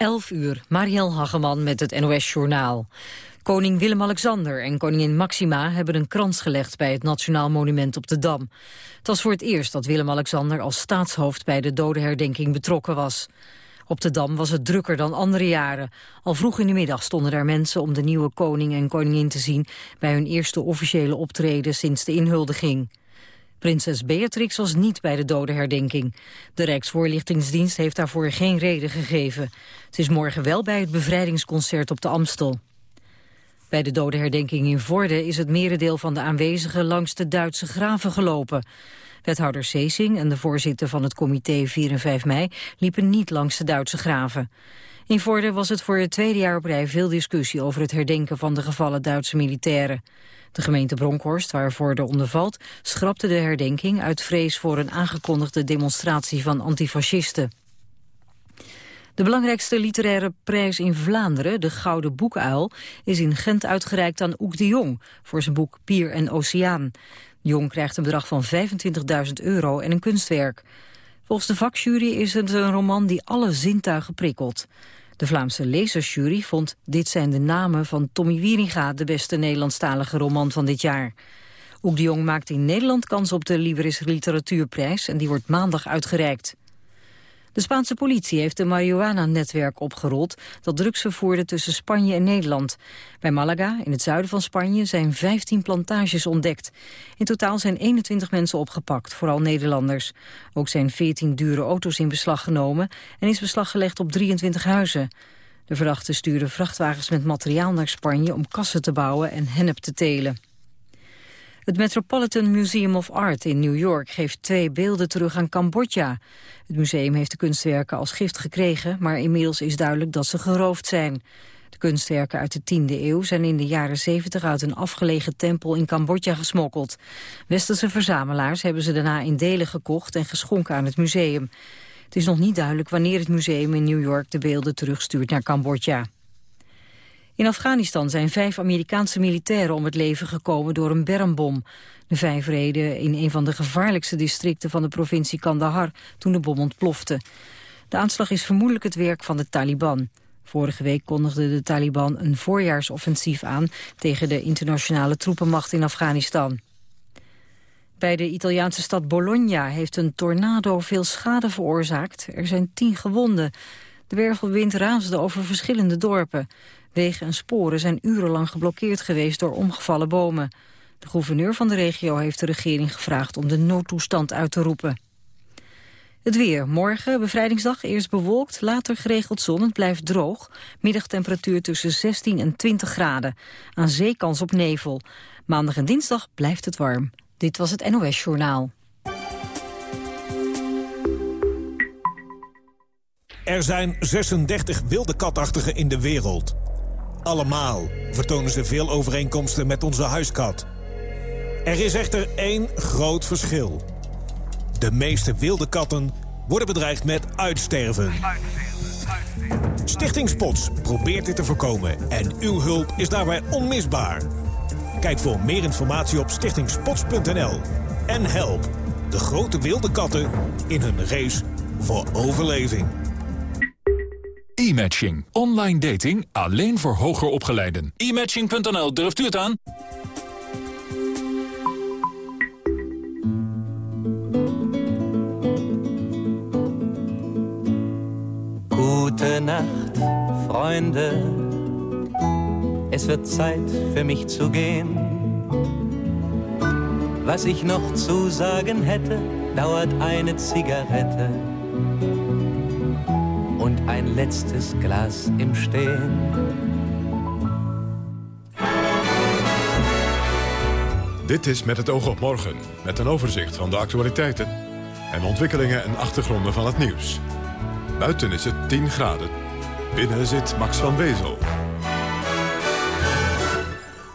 11 uur, Marielle Hageman met het NOS-journaal. Koning Willem-Alexander en koningin Maxima hebben een krans gelegd bij het Nationaal Monument op de Dam. Het was voor het eerst dat Willem-Alexander als staatshoofd bij de dodenherdenking betrokken was. Op de Dam was het drukker dan andere jaren. Al vroeg in de middag stonden daar mensen om de nieuwe koning en koningin te zien... bij hun eerste officiële optreden sinds de inhuldiging. Prinses Beatrix was niet bij de dodenherdenking. De Rijksvoorlichtingsdienst heeft daarvoor geen reden gegeven. Ze is morgen wel bij het bevrijdingsconcert op de Amstel. Bij de dodenherdenking in Vorden is het merendeel van de aanwezigen langs de Duitse graven gelopen. Wethouder Seesing en de voorzitter van het comité 4 en 5 mei liepen niet langs de Duitse graven. In Vorden was het voor het tweede jaar op rij veel discussie over het herdenken van de gevallen Duitse militairen. De gemeente Bronkhorst, waarvoor de onder valt, schrapte de herdenking uit vrees voor een aangekondigde demonstratie van antifascisten. De belangrijkste literaire prijs in Vlaanderen, de Gouden Boekuil, is in Gent uitgereikt aan Oek de Jong voor zijn boek Pier en Oceaan. Jong krijgt een bedrag van 25.000 euro en een kunstwerk. Volgens de vakjury is het een roman die alle zintuigen prikkelt. De Vlaamse lezersjury vond Dit zijn de namen van Tommy Wieringa... de beste Nederlandstalige roman van dit jaar. Ook de Jong maakt in Nederland kans op de Liberis Literatuurprijs... en die wordt maandag uitgereikt. De Spaanse politie heeft een marihuana-netwerk opgerold... dat drugs vervoerde tussen Spanje en Nederland. Bij Malaga, in het zuiden van Spanje, zijn 15 plantages ontdekt. In totaal zijn 21 mensen opgepakt, vooral Nederlanders. Ook zijn 14 dure auto's in beslag genomen... en is beslag gelegd op 23 huizen. De verdachten stuurden vrachtwagens met materiaal naar Spanje... om kassen te bouwen en hennep te telen. Het Metropolitan Museum of Art in New York geeft twee beelden terug aan Cambodja. Het museum heeft de kunstwerken als gift gekregen, maar inmiddels is duidelijk dat ze geroofd zijn. De kunstwerken uit de 10e eeuw zijn in de jaren 70 uit een afgelegen tempel in Cambodja gesmokkeld. Westerse verzamelaars hebben ze daarna in delen gekocht en geschonken aan het museum. Het is nog niet duidelijk wanneer het museum in New York de beelden terugstuurt naar Cambodja. In Afghanistan zijn vijf Amerikaanse militairen om het leven gekomen door een bermbom. De vijf reden in een van de gevaarlijkste districten van de provincie Kandahar toen de bom ontplofte. De aanslag is vermoedelijk het werk van de Taliban. Vorige week kondigde de Taliban een voorjaarsoffensief aan tegen de internationale troepenmacht in Afghanistan. Bij de Italiaanse stad Bologna heeft een tornado veel schade veroorzaakt. Er zijn tien gewonden. De wervelwind raasde over verschillende dorpen. Wegen en sporen zijn urenlang geblokkeerd geweest door omgevallen bomen. De gouverneur van de regio heeft de regering gevraagd om de noodtoestand uit te roepen. Het weer. Morgen, bevrijdingsdag, eerst bewolkt, later geregeld zon. Het blijft droog. Middagtemperatuur tussen 16 en 20 graden. Aan zee kans op nevel. Maandag en dinsdag blijft het warm. Dit was het NOS Journaal. Er zijn 36 wilde katachtigen in de wereld. Allemaal vertonen ze veel overeenkomsten met onze huiskat. Er is echter één groot verschil. De meeste wilde katten worden bedreigd met uitsterven. Stichting Spots probeert dit te voorkomen en uw hulp is daarbij onmisbaar. Kijk voor meer informatie op stichtingspots.nl en help de grote wilde katten in hun race voor overleving. E-matching. Online dating alleen voor hoger opgeleiden. E-matching.nl, durft u het aan? Nacht, Freunde. Es wird Zeit für mich zu gehen. Was ich noch zu sagen hätte, dauert eine Zigarette und ein letztes Glas im Stehen. Dit is Met het oog op morgen, met een overzicht van de actualiteiten... en ontwikkelingen en achtergronden van het nieuws. Buiten is het 10 graden. Binnen zit Max van Wezel.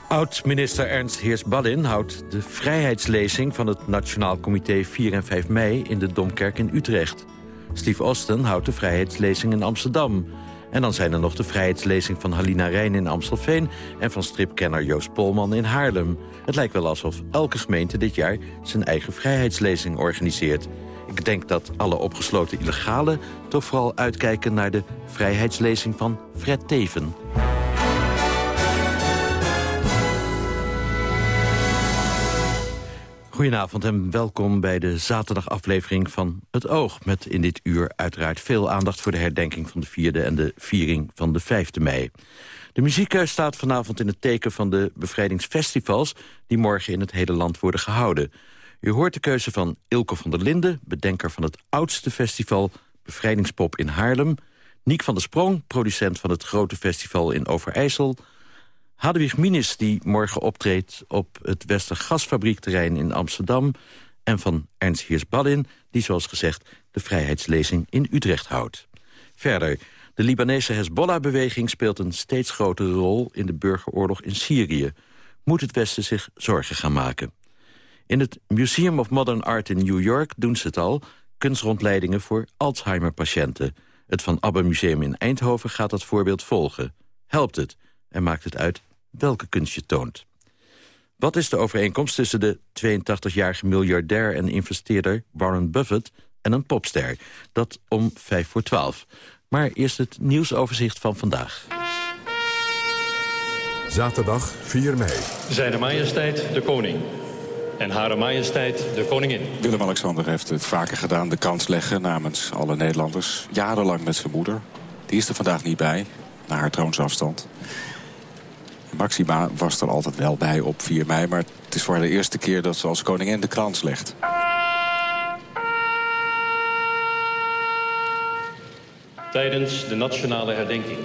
Oud-minister Ernst Heers-Ballin houdt de vrijheidslezing... van het Nationaal Comité 4 en 5 mei in de Domkerk in Utrecht. Steve Austin houdt de vrijheidslezing in Amsterdam. En dan zijn er nog de vrijheidslezing van Halina Rijn in Amstelveen... en van stripkenner Joost Polman in Haarlem. Het lijkt wel alsof elke gemeente dit jaar zijn eigen vrijheidslezing organiseert. Ik denk dat alle opgesloten illegalen toch vooral uitkijken naar de vrijheidslezing van Fred Teven. Goedenavond en welkom bij de zaterdagaflevering van Het Oog... met in dit uur uiteraard veel aandacht voor de herdenking van de 4e... en de viering van de 5e mei. De muziekkeus staat vanavond in het teken van de bevrijdingsfestivals... die morgen in het hele land worden gehouden. U hoort de keuze van Ilke van der Linden, bedenker van het oudste festival... Bevrijdingspop in Haarlem... Niek van der Sprong, producent van het grote festival in Overijssel... Hadewig Minis, die morgen optreedt op het Westergasfabriekterrein in Amsterdam... en van Ernst Hiers-Ballin, die zoals gezegd de vrijheidslezing in Utrecht houdt. Verder, de Libanese Hezbollah-beweging speelt een steeds grotere rol... in de burgeroorlog in Syrië. Moet het Westen zich zorgen gaan maken? In het Museum of Modern Art in New York doen ze het al... kunstrondleidingen voor Alzheimer-patiënten. Het Van Abbe Museum in Eindhoven gaat dat voorbeeld volgen. Helpt het? En maakt het uit welke kunst je toont. Wat is de overeenkomst tussen de 82-jarige miljardair en investeerder Warren Buffett en een popster? Dat om 5 voor 12. Maar eerst het nieuwsoverzicht van vandaag. Zaterdag 4 mei. Zijne majesteit de koning en Hare Majesteit de Koningin. Willem-Alexander heeft het vaker gedaan, de kans leggen namens alle Nederlanders. Jarenlang met zijn moeder. Die is er vandaag niet bij, na haar troonsafstand. Maxima was er altijd wel bij op 4 mei... maar het is voor de eerste keer dat ze als koningin de krans legt. Tijdens de nationale herdenking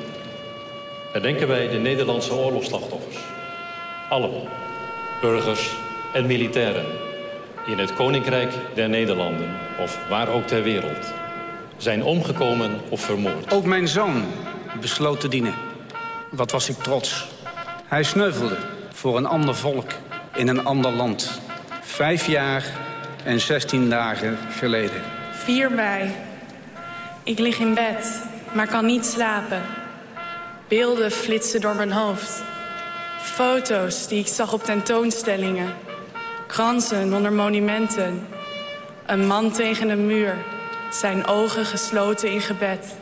herdenken wij de Nederlandse oorlogsslachtoffers. Allen, burgers en militairen, in het Koninkrijk der Nederlanden of waar ook ter wereld, zijn omgekomen of vermoord. Ook mijn zoon besloot te dienen. Wat was ik trots. Hij sneuvelde voor een ander volk in een ander land. Vijf jaar en zestien dagen geleden. 4 mei. Ik lig in bed, maar kan niet slapen. Beelden flitsen door mijn hoofd. Foto's die ik zag op tentoonstellingen. Kransen onder monumenten. Een man tegen een muur. Zijn ogen gesloten in gebed.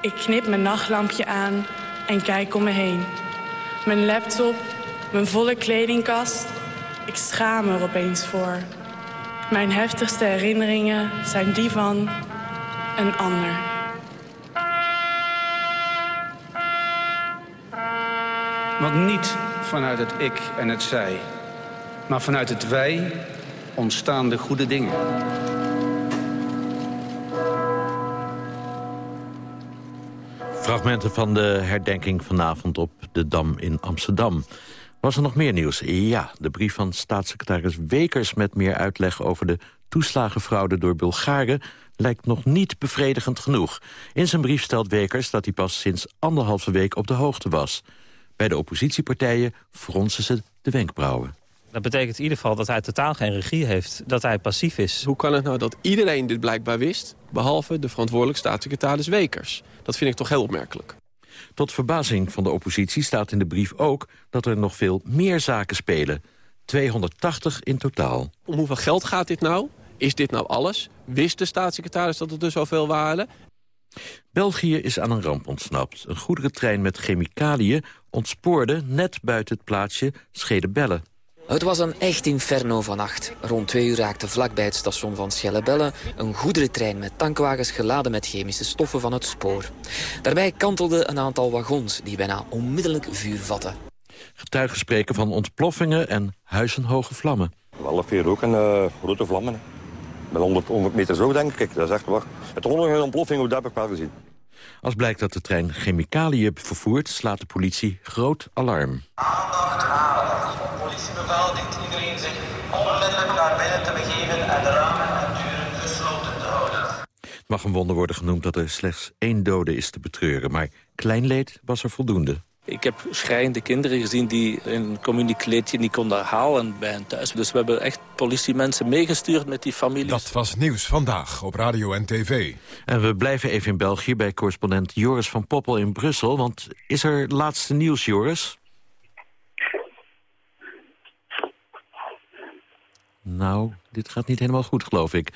Ik knip mijn nachtlampje aan en kijk om me heen. Mijn laptop, mijn volle kledingkast. Ik schaam er opeens voor. Mijn heftigste herinneringen zijn die van een ander. Want niet vanuit het ik en het zij, maar vanuit het wij ontstaan de goede dingen. Fragmenten van de herdenking vanavond op de Dam in Amsterdam. Was er nog meer nieuws? Ja, de brief van staatssecretaris Wekers... met meer uitleg over de toeslagenfraude door Bulgaren... lijkt nog niet bevredigend genoeg. In zijn brief stelt Wekers dat hij pas sinds anderhalve week op de hoogte was. Bij de oppositiepartijen fronsen ze de wenkbrauwen. Dat betekent in ieder geval dat hij totaal geen regie heeft, dat hij passief is. Hoe kan het nou dat iedereen dit blijkbaar wist, behalve de verantwoordelijk staatssecretaris Wekers? Dat vind ik toch heel opmerkelijk. Tot verbazing van de oppositie staat in de brief ook dat er nog veel meer zaken spelen. 280 in totaal. Om hoeveel geld gaat dit nou? Is dit nou alles? Wist de staatssecretaris dat er dus zoveel waren? België is aan een ramp ontsnapt. Een goederentrein met chemicaliën ontspoorde net buiten het plaatsje Schedebelle. Het was een echt inferno vannacht. Rond twee uur raakte vlakbij het station van Schellebelle... een goederentrein met tankwagens geladen met chemische stoffen van het spoor. Daarbij kantelden een aantal wagons die bijna onmiddellijk vuur vatten. Getuigen spreken van ontploffingen en huizenhoge vlammen. Alle vier ook een uh, grote vlammen. Met 100, 100 meter zo, denk ik. Dat is echt wacht. Het ongeluk een ontploffing, dat heb ik wel gezien. Als blijkt dat de trein chemicaliën vervoert, slaat de politie groot alarm. Politiebevel dient iedereen zich onmiddellijk naar binnen te begeven en de ramen en deuren gesloten te houden. Het mag een wonder worden genoemd dat er slechts één dode is te betreuren, maar klein leed was er voldoende. Ik heb schrijnende kinderen gezien die een communiekleedje niet konden halen bij hen thuis. Dus we hebben echt politiemensen meegestuurd met die families. Dat was Nieuws Vandaag op Radio en TV. En we blijven even in België bij correspondent Joris van Poppel in Brussel. Want is er laatste nieuws, Joris? Nou, dit gaat niet helemaal goed, geloof ik.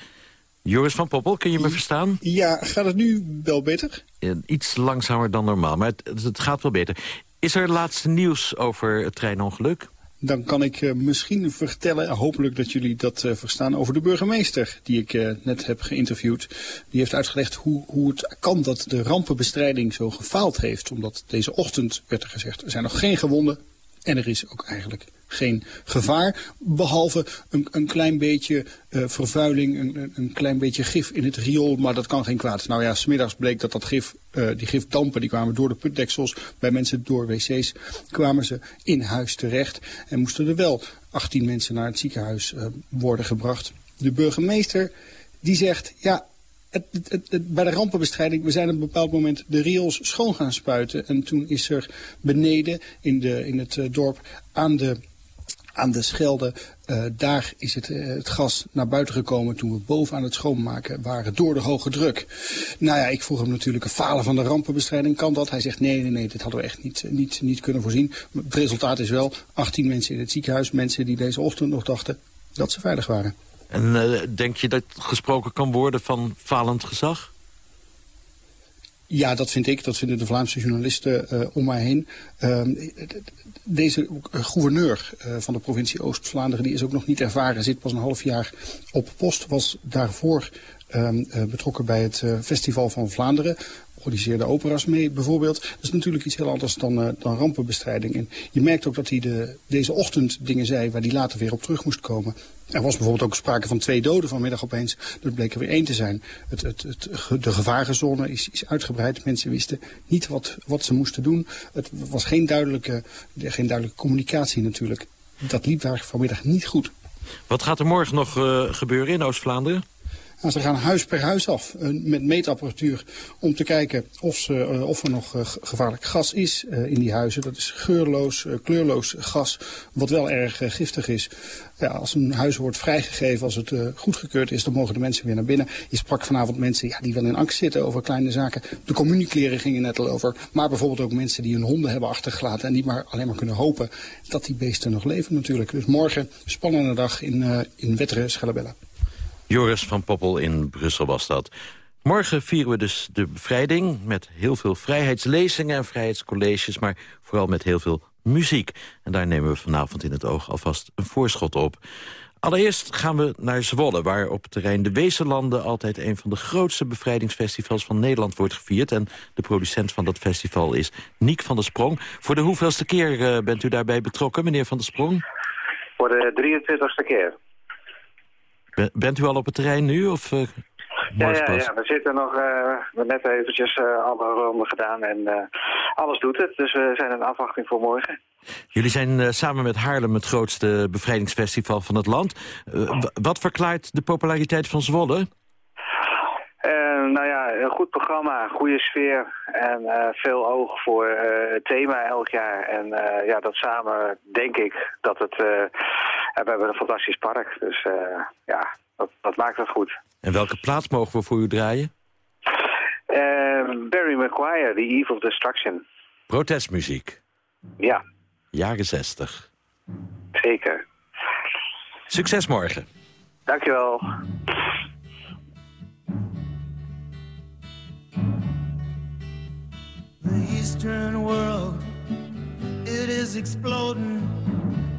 Joris van Poppel, kun je me verstaan? Ja, gaat het nu wel beter? iets langzamer dan normaal, maar het, het gaat wel beter. Is er laatste nieuws over het treinongeluk? Dan kan ik uh, misschien vertellen, hopelijk dat jullie dat uh, verstaan, over de burgemeester die ik uh, net heb geïnterviewd. Die heeft uitgelegd hoe, hoe het kan dat de rampenbestrijding zo gefaald heeft. Omdat deze ochtend werd er gezegd, er zijn nog geen gewonden en er is ook eigenlijk geen gevaar. Behalve een, een klein beetje uh, vervuiling, een, een, klein beetje gif in het riool. Maar dat kan geen kwaad. Nou ja, smiddags bleek dat dat gif, uh, die gifdampen, die kwamen door de putdeksels. Bij mensen door wc's kwamen ze in huis terecht. En moesten er wel 18 mensen naar het ziekenhuis uh, worden gebracht. De burgemeester die zegt, ja, het, het, bij de rampenbestrijding, we zijn op een bepaald moment de riols schoon gaan spuiten. En toen is er beneden in, de, in het uh, dorp aan de aan de Schelde. Uh, daar is het, uh, het, gas naar buiten gekomen toen we boven aan het schoonmaken waren door de hoge druk. Nou ja, ik vroeg hem natuurlijk een falen van de rampenbestrijding. Kan dat? Hij zegt nee, nee, nee, dit hadden we echt niet, niet, niet kunnen voorzien. Het resultaat is wel 18 mensen in het ziekenhuis. Mensen die deze ochtend nog dachten dat ze veilig waren. En uh, denk je dat gesproken kan worden van falend gezag? Ja, dat vind ik. Dat vinden de Vlaamse journalisten uh, om mij heen. Uh, deze gouverneur uh, van de provincie Oost-Vlaanderen... die is ook nog niet ervaren, zit pas een half jaar op post. Was daarvoor betrokken bij het Festival van Vlaanderen organiseerde opera's mee bijvoorbeeld. Dat is natuurlijk iets heel anders dan, uh, dan rampenbestrijding. En je merkt ook dat hij de, deze ochtend dingen zei waar hij later weer op terug moest komen. Er was bijvoorbeeld ook sprake van twee doden vanmiddag opeens. Dat bleek er weer één te zijn. Het, het, de gevarenzone is, is uitgebreid. Mensen wisten niet wat, wat ze moesten doen. Het was geen duidelijke, geen duidelijke communicatie natuurlijk. Dat liep daar vanmiddag niet goed. Wat gaat er morgen nog gebeuren in Oost-Vlaanderen? Nou, ze gaan huis per huis af uh, met meetapparatuur om te kijken of, ze, uh, of er nog uh, gevaarlijk gas is in die huizen. Dat is geurloos, kleurloos gas, wat wel erg giftig is. Ja, als een huis wordt vrijgegeven, als het goedgekeurd is, dan mogen de mensen weer naar binnen. Je sprak vanavond mensen ja, die wel in angst zitten over kleine zaken. De communiekleren gingen net al over. Maar bijvoorbeeld ook mensen die hun honden hebben achtergelaten en niet maar alleen maar kunnen hopen dat die beesten nog leven natuurlijk. Dus morgen, spannende dag in, in Wetteren, Schellebellen. Joris van Poppel in Brussel was dat. Morgen vieren we dus de bevrijding met heel veel vrijheidslezingen en vrijheidscolleges... maar vooral met heel veel muziek. En daar nemen we vanavond in het oog alvast een voorschot op. Allereerst gaan we naar Zwolle, waar op het terrein de Wezenlanden... altijd een van de grootste bevrijdingsfestivals van Nederland wordt gevierd. En de producent van dat festival is Niek van der Sprong. Voor de hoeveelste keer uh, bent u daarbij betrokken, meneer van der Sprong? Voor de 23ste keer. Bent u al op het terrein nu? Of, uh, ja, ja, ja, we zitten nog uh, we net eventjes uh, alle ronden gedaan en alles doet het. Dus we zijn in afwachting voor morgen. Jullie zijn samen met Haarlem het grootste bevrijdingsfestival van het land. wat verklaart de populariteit van Zwolle? nou ja, een goed programma, goede sfeer en veel oog voor het thema elk jaar. En ja, dat samen denk ik dat het en we hebben een fantastisch park, dus uh, ja, dat, dat, maakt het goed. En welke plaats mogen we voor u draaien? Uh, Barry McGuire, The Eve of Destruction. Protestmuziek? Ja. Jaren 60. Zeker. Succes morgen. Dankjewel. The Eastern world, it is exploding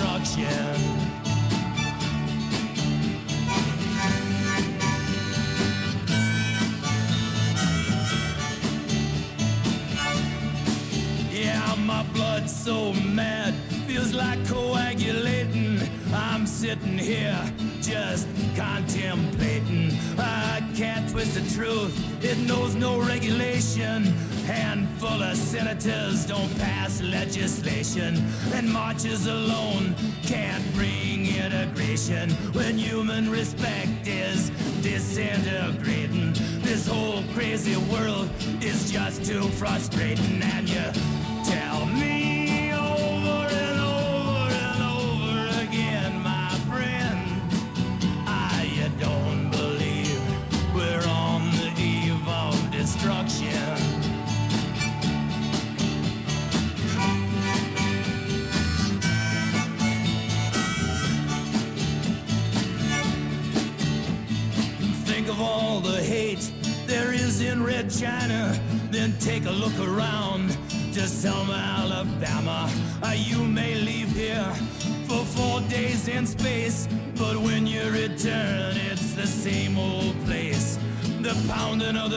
destruction. Yeah, my blood's so mad, feels like coagulating. I'm sitting here just contemplating. I can't twist the truth, it knows no regulation. Handful of senators don't pass legislation, and marches alone can't bring integration when human respect is disintegrating. This whole crazy world is just too frustrating, and you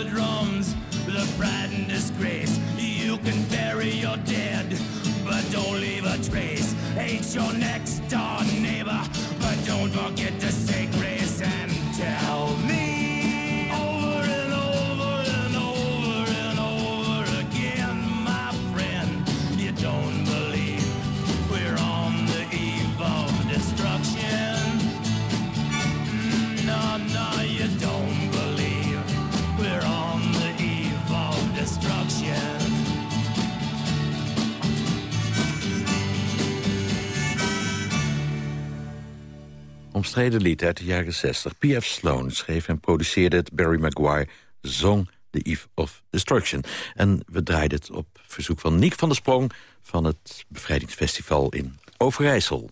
drum. Omstreden lied uit de jaren 60. P.F. Sloan schreef en produceerde het. Barry Maguire zong The Eve of Destruction. En we draaiden het op verzoek van Niek van der Sprong... van het Bevrijdingsfestival in Overijssel.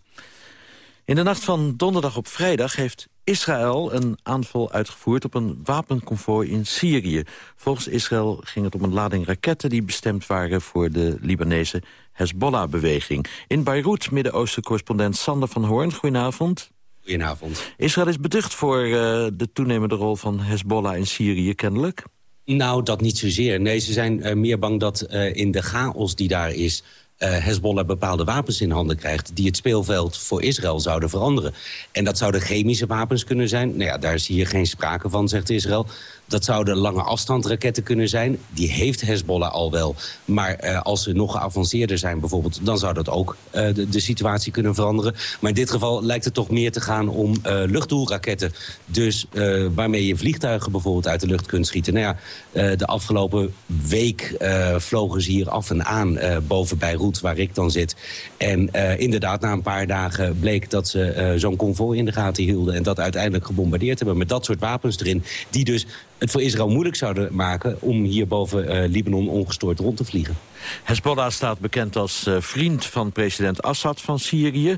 In de nacht van donderdag op vrijdag heeft Israël een aanval uitgevoerd op een wapenconvooi in Syrië. Volgens Israël ging het om een lading raketten die bestemd waren voor de Libanese Hezbollah-beweging. In Beirut, Midden-Oosten-correspondent Sander van Hoorn, goedenavond. Goedenavond. Israël is beducht voor uh, de toenemende rol van Hezbollah in Syrië, kennelijk. Nou, dat niet zozeer. Nee, ze zijn uh, meer bang dat uh, in de chaos die daar is... Hezbollah bepaalde wapens in handen krijgt... die het speelveld voor Israël zouden veranderen. En dat zouden chemische wapens kunnen zijn. Nou ja, daar is hier geen sprake van, zegt Israël. Dat zouden lange afstandsraketten kunnen zijn. Die heeft Hezbollah al wel. Maar uh, als ze nog geavanceerder zijn bijvoorbeeld... dan zou dat ook uh, de, de, situatie kunnen veranderen. Maar in dit geval lijkt het toch meer te gaan om uh, luchtdoelraketten. Dus waarmee je vliegtuigen bijvoorbeeld uit de lucht kunt schieten. Nou ja, de afgelopen week vlogen ze hier af en aan boven Beirut, waar ik dan zit. En inderdaad, na een paar dagen bleek dat ze zo'n konvooi in de gaten hielden... en dat uiteindelijk gebombardeerd hebben met dat soort wapens erin... die dus het voor Israël moeilijk zouden maken om hier boven uh, Libanon ongestoord rond te vliegen. Hezbollah staat bekend als uh, vriend van president Assad van Syrië.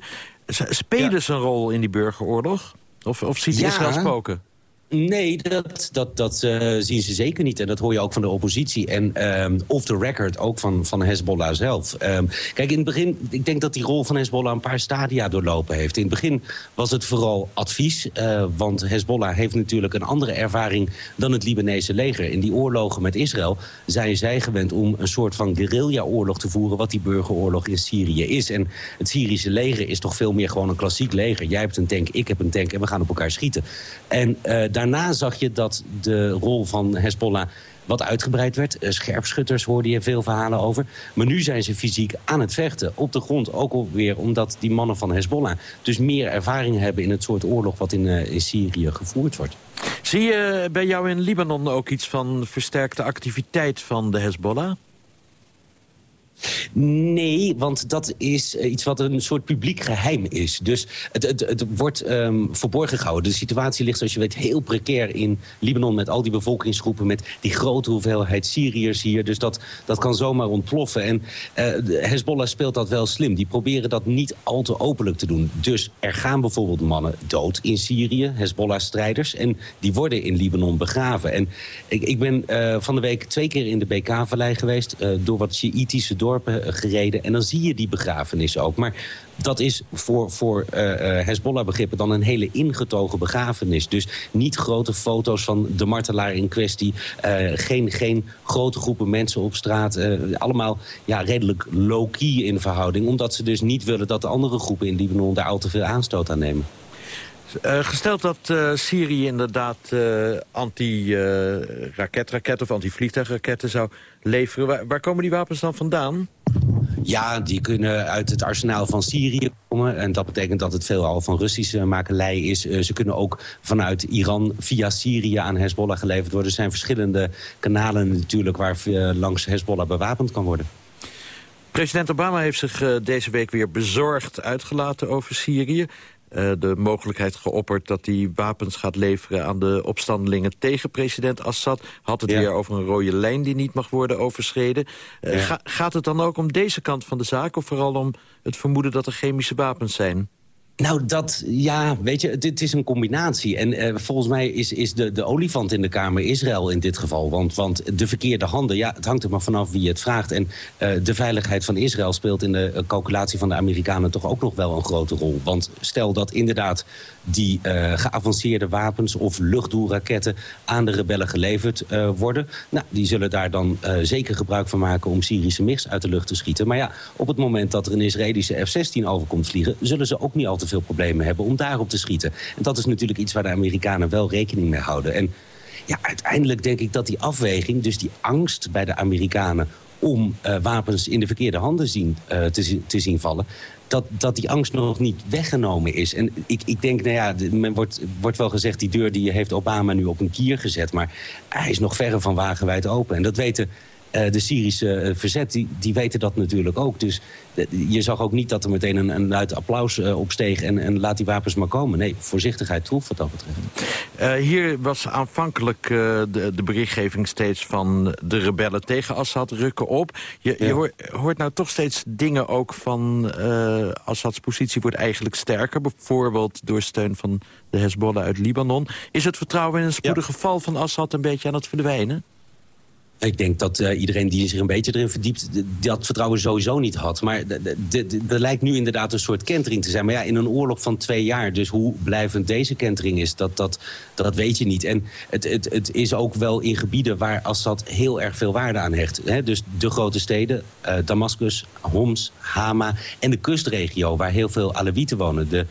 Spelen ja. ze een rol in die burgeroorlog? Of, of ziet ja. Israël spoken? Nee, dat, dat, dat uh, zien ze zeker niet. En dat hoor je ook van de oppositie. En um, off the record ook van, van Hezbollah zelf. Um, kijk, in het begin, ik denk dat die rol van Hezbollah een paar stadia doorlopen heeft. In het begin was het vooral advies. Uh, want Hezbollah heeft natuurlijk een andere ervaring dan het Libanese leger. In die oorlogen met Israël zijn zij gewend om een soort van guerrilla-oorlog te voeren... wat die burgeroorlog in Syrië is. En het Syrische leger is toch veel meer gewoon een klassiek leger. Jij hebt een tank, ik heb een tank en we gaan op elkaar schieten. En uh, daarna zag je dat de rol van Hezbollah wat uitgebreid werd. Scherpschutters hoorde je veel verhalen over. Maar nu zijn ze fysiek aan het vechten. Op de grond ook alweer omdat die mannen van Hezbollah... dus meer ervaring hebben in het soort oorlog wat in, uh, in Syrië gevoerd wordt. Zie je bij jou in Libanon ook iets van versterkte activiteit van de Hezbollah? Nee, want dat is iets wat een soort publiek geheim is. Dus het, het, wordt um, verborgen gehouden. De situatie ligt, zoals je weet, heel precair in Libanon... met al die bevolkingsgroepen, met die grote hoeveelheid Syriërs hier. Dus dat, dat kan zomaar ontploffen. En uh, Hezbollah speelt dat wel slim. Die proberen dat niet al te openlijk te doen. Dus er gaan bijvoorbeeld mannen dood in Syrië, Hezbollah-strijders... en die worden in Libanon begraven. En ik, ik ben uh, van de week twee keer in de BK-vallei geweest... door wat Sjiïtische dorpen gereden. En dan zie je die begrafenissen ook. Maar dat is voor, voor uh, Hezbollah-begrippen dan een hele ingetogen begrafenis. Dus niet grote foto's van de martelaar in kwestie. Geen, geen grote groepen mensen op straat. Allemaal ja, redelijk low-key in verhouding. Omdat ze dus niet willen dat de andere groepen in Libanon daar al te veel aanstoot aan nemen. Gesteld dat Syrië inderdaad anti-raketraketten of anti-vliegtuigraketten zou leveren... Waar, waar, komen die wapens dan vandaan? Ja, die kunnen uit het arsenaal van Syrië komen. En dat betekent dat het veelal van Russische makelij is. ze kunnen ook vanuit Iran via Syrië aan Hezbollah geleverd worden. Er zijn verschillende kanalen natuurlijk waar langs Hezbollah bewapend kan worden. President Obama heeft zich deze week weer bezorgd uitgelaten over Syrië. Uh, de mogelijkheid geopperd dat hij wapens gaat leveren aan de opstandelingen tegen president Assad. Had het ja. weer over een rode lijn die niet mag worden overschreden. Uh, ja. ga, gaat het dan ook om deze kant van de zaak of vooral om het vermoeden dat er chemische wapens zijn? Nou, dat, ja, weet je, dit is een combinatie. En uh, volgens mij is, is de, de olifant in de Kamer Israël in dit geval. Want, want de verkeerde handen, ja, het hangt er maar vanaf wie het vraagt. En uh, de veiligheid van Israël speelt in de uh, calculatie van de Amerikanen... toch ook nog wel een grote rol. Want stel dat inderdaad die geavanceerde wapens of luchtdoelraketten... aan de rebellen geleverd worden... nou, die zullen daar dan zeker gebruik van maken... om Syrische MIGs uit de lucht te schieten. Maar ja, op het moment dat er een Israëlische F-16 overkomt vliegen... zullen ze ook niet al veel problemen hebben om daarop te schieten. En dat is natuurlijk iets waar de Amerikanen wel rekening mee houden. En ja, uiteindelijk denk ik dat die afweging, dus die angst bij de Amerikanen om uh, wapens in de verkeerde handen zien, uh, te, te, zien vallen... Dat, dat die angst nog niet weggenomen is. En ik, ik denk, nou ja, men wordt, wordt wel gezegd... die deur die heeft Obama nu op een kier gezet... maar hij is nog verre van wagenwijd open. En dat weten uh, de Syrische uh, verzet, die, die weten dat natuurlijk ook. Dus je zag ook niet dat er meteen een, een luid applaus opsteeg... En, en laat die wapens maar komen. Nee, voorzichtigheid troef wat dat betreft. hier was aanvankelijk de, de, berichtgeving steeds van de rebellen tegen Assad rukken op. Je, ja. je hoort, hoort, nou toch steeds dingen ook van Assads positie wordt eigenlijk sterker. Bijvoorbeeld door steun van de Hezbollah uit Libanon. Is het vertrouwen in een spoedig ja. geval van Assad een beetje aan het verdwijnen? Ik denk dat uh, iedereen die zich een beetje erin verdiept... dat vertrouwen sowieso niet had. Maar er lijkt nu inderdaad een soort kentering te zijn. Maar ja, in een oorlog van twee jaar... dus hoe blijvend deze kentering is, dat, dat, dat weet je niet. En het, het, het is ook wel in gebieden waar Assad heel erg veel waarde aan hecht. Dus de grote steden, uh, Damascus, Homs, Hama... en de kustregio waar heel veel Alewieten wonen. De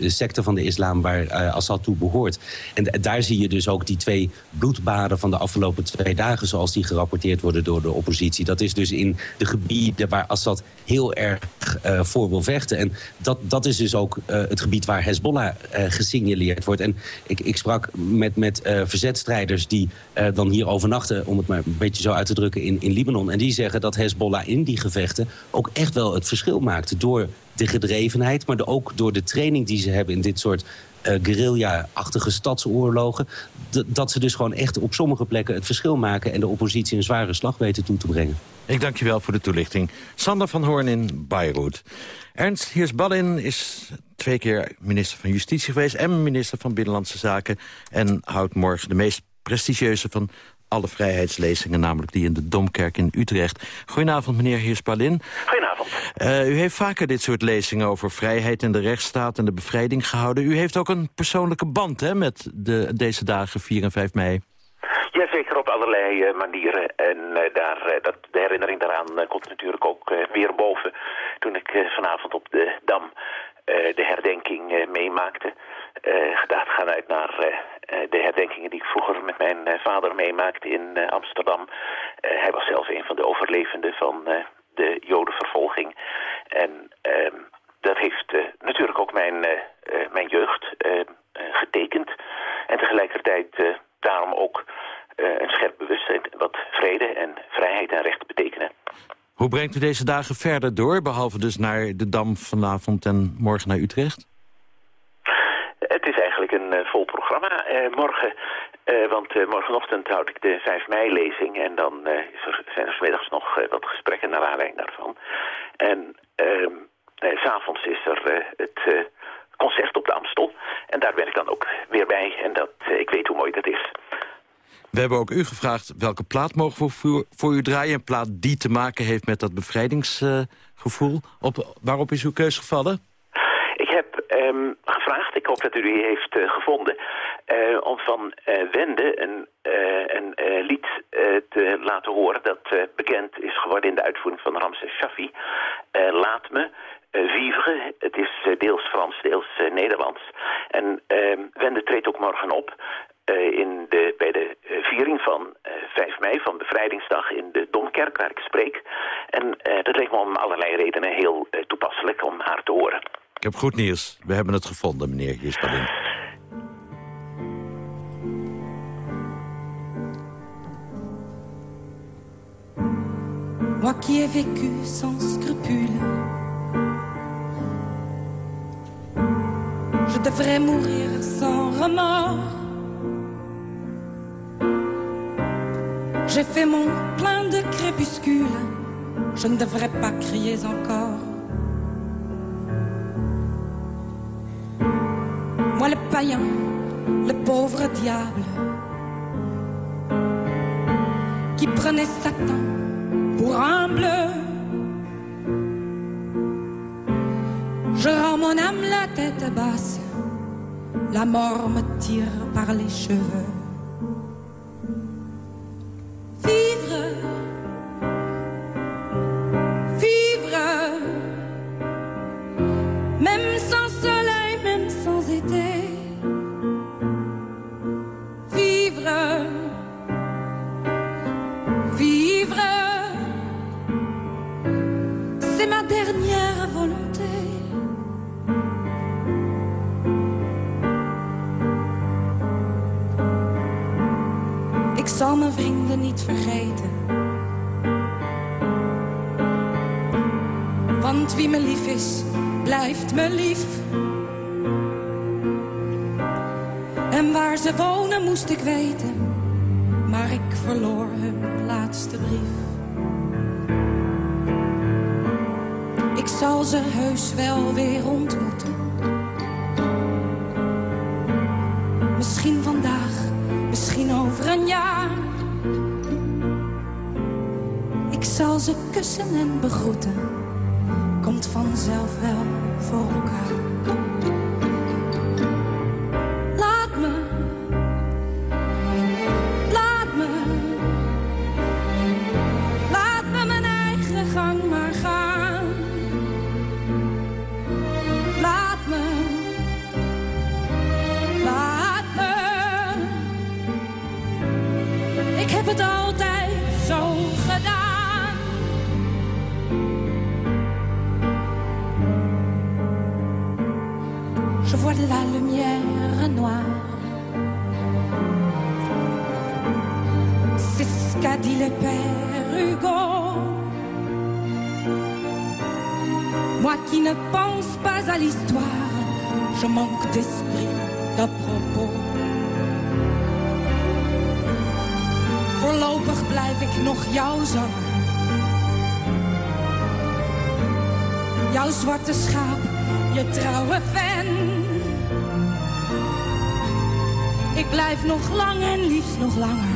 uh, secte van de islam waar Assad toe behoort. En daar zie je dus ook die twee bloedbaden van de afgelopen twee dagen... zoals die gerapporteerd worden door de oppositie. Dat is dus in de gebieden waar Assad heel erg uh, voor wil vechten. En dat, dat is dus ook uh, het gebied waar Hezbollah uh, gesignaleerd wordt. En ik, ik sprak met, met verzetstrijders die dan hier overnachten... om het maar een beetje zo uit te drukken in, in Libanon. En die zeggen dat Hezbollah in die gevechten ook echt wel het verschil maakt... door de gedrevenheid, maar ook door de training die ze hebben in dit soort guerrilla-achtige stadsoorlogen. Dat ze dus gewoon echt op sommige plekken het verschil maken... en de oppositie een zware slag weten toe te brengen. Ik dank je wel voor de toelichting. Sander van Hoorn in Beirut. Ernst Heers-Ballin is twee keer minister van Justitie geweest... en minister van Binnenlandse Zaken. En houdt morgen de meest prestigieuze van alle vrijheidslezingen, namelijk die in de Domkerk in Utrecht. Goedenavond, meneer Heers-Ballin. Goedenavond. Uh, u heeft vaker dit soort lezingen over vrijheid en de rechtsstaat en de bevrijding gehouden. U heeft ook een persoonlijke band hè, met de, deze dagen 4 en 5 mei. Jazeker, op allerlei uh, manieren. En uh, daar, dat, de herinnering daaraan komt natuurlijk ook weer boven... toen ik vanavond op de Dam de herdenking meemaakte. Gedacht gaan uit naar de herdenkingen die ik vroeger met mijn vader meemaakte in Amsterdam. hij was zelf een van de overlevenden van de jodenvervolging. En uh, dat heeft natuurlijk ook mijn, mijn jeugd getekend. En tegelijkertijd daarom ook een scherp bewustzijn wat vrede en vrijheid en recht betekenen. Hoe brengt u deze dagen verder door, behalve dus naar de Dam vanavond en morgen naar Utrecht? Het is eigenlijk een vol programma. Morgen uh, want uh, morgenochtend houd ik de 5 mei-lezing en dan uh, er, zijn er smiddags nog wat gesprekken naar aanleiding daarvan. En ehm, s'avonds is er het concert op de Amstel. En daar ben ik dan ook weer bij en dat, ik weet hoe mooi dat is. We hebben ook u gevraagd welke plaat mogen we voor, voor u draaien. Een plaat die te maken heeft met dat bevrijdingsgevoel. Op, waarop is uw keus gevallen? Ik heb ehm, gevraagd, ik hoop dat u die heeft eh, gevonden... eh, om van eh, Wende een, eh, eh, lied te laten horen... dat bekend is geworden in de uitvoering van Ramses Shaffi. Eh, Laat me vivre. Het is deels Frans, deels Nederlands. En ehm, Wende treedt ook morgen op... in de, bij de viering van eh, 5 mei, van Bevrijdingsdag in de Domkerk waar ik spreek. En dat leek me om allerlei redenen heel toepasselijk om haar te horen. Ik heb goed nieuws. We hebben het gevonden, meneer Gisbalin. Moi qui ai vécu sans scrupule, je devrais mourir sans remords. J'ai fait mon plein de crépuscules, je ne devrais pas crier encore. Moi le païen, le pauvre diable, qui prenait Satan pour un bleu. Je rends mon âme la tête basse, la mort me tire par les cheveux. Ce qu'a dit le père Hugo. Moi qui ne pense pas à l'histoire, je manque d'esprit, d'à propos. Voorlopig blijf ik nog jouw zanger. Jouw zwarte schaap, je trouwe fan. Ik blijf nog lang en liefst nog langer.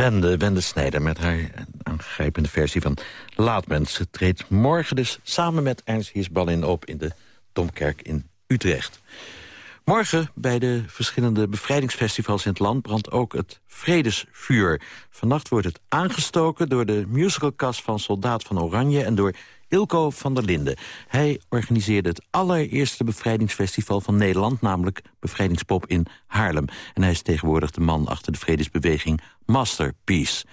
Wende, Wende Snijder met haar aangrijpende versie van Laatmens. treedt morgen dus samen met Ernst Hiesballin op in de Domkerk in Utrecht. Morgen bij de verschillende bevrijdingsfestivals in het land brandt ook het Vredesvuur. Vannacht wordt het aangestoken door de musicalcast van Soldaat van Oranje... en door Ilko van der Linden. Hij organiseerde het allereerste bevrijdingsfestival van Nederland... namelijk Bevrijdingspop in Haarlem. En hij is tegenwoordig de man achter de vredesbeweging Masterpiece.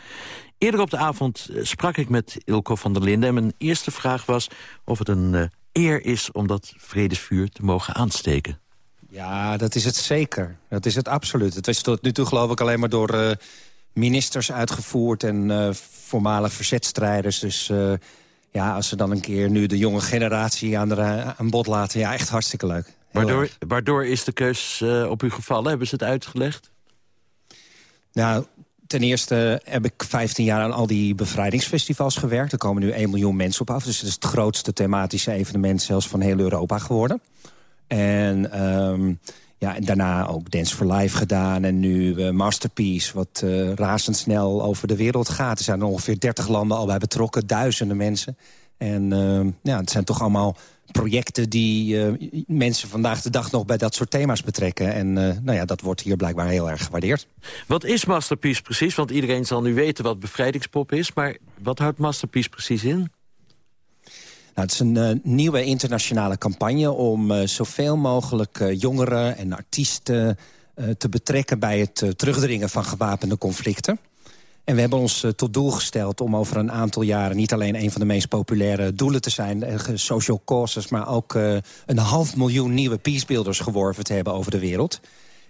Eerder op de avond eh, sprak ik met Ilko van der Linden... en mijn eerste vraag was of het een uh, eer is om dat vredesvuur te mogen aansteken. Ja, dat is het zeker. Dat is het absoluut. Het is tot nu toe geloof ik alleen maar door uh, ministers uitgevoerd... en uh, voormalig verzetstrijders. Dus ja, als ze dan een keer nu de jonge generatie aan, de, aan bod laten... ja, echt hartstikke leuk. Waardoor, waardoor, is de keus op u gevallen? Hebben ze het uitgelegd? Nou, ten eerste heb ik 15 jaar aan al die bevrijdingsfestivals gewerkt. Er komen nu 1 miljoen mensen op af. Dus het is het grootste thematische evenement zelfs van heel Europa geworden. En, um, ja, en daarna ook Dance for Life gedaan. En nu uh, Masterpiece, wat uh, razendsnel over de wereld gaat. Er zijn er ongeveer 30 landen al bij betrokken, duizenden mensen. En uh, ja, het zijn toch allemaal projecten die mensen vandaag de dag nog bij dat soort thema's betrekken. En nou ja, dat wordt hier blijkbaar heel erg gewaardeerd. Wat is Masterpiece precies? Want iedereen zal nu weten wat bevrijdingspop is. Maar wat houdt Masterpiece precies in? Nou, het is een uh, nieuwe internationale campagne om uh, zoveel mogelijk uh, jongeren en artiesten te betrekken bij het terugdringen van gewapende conflicten. En we hebben ons tot doel gesteld om over een aantal jaren... niet alleen een van de meest populaire doelen te zijn, social causes... maar ook een half miljoen nieuwe peacebuilders geworven te hebben over de wereld.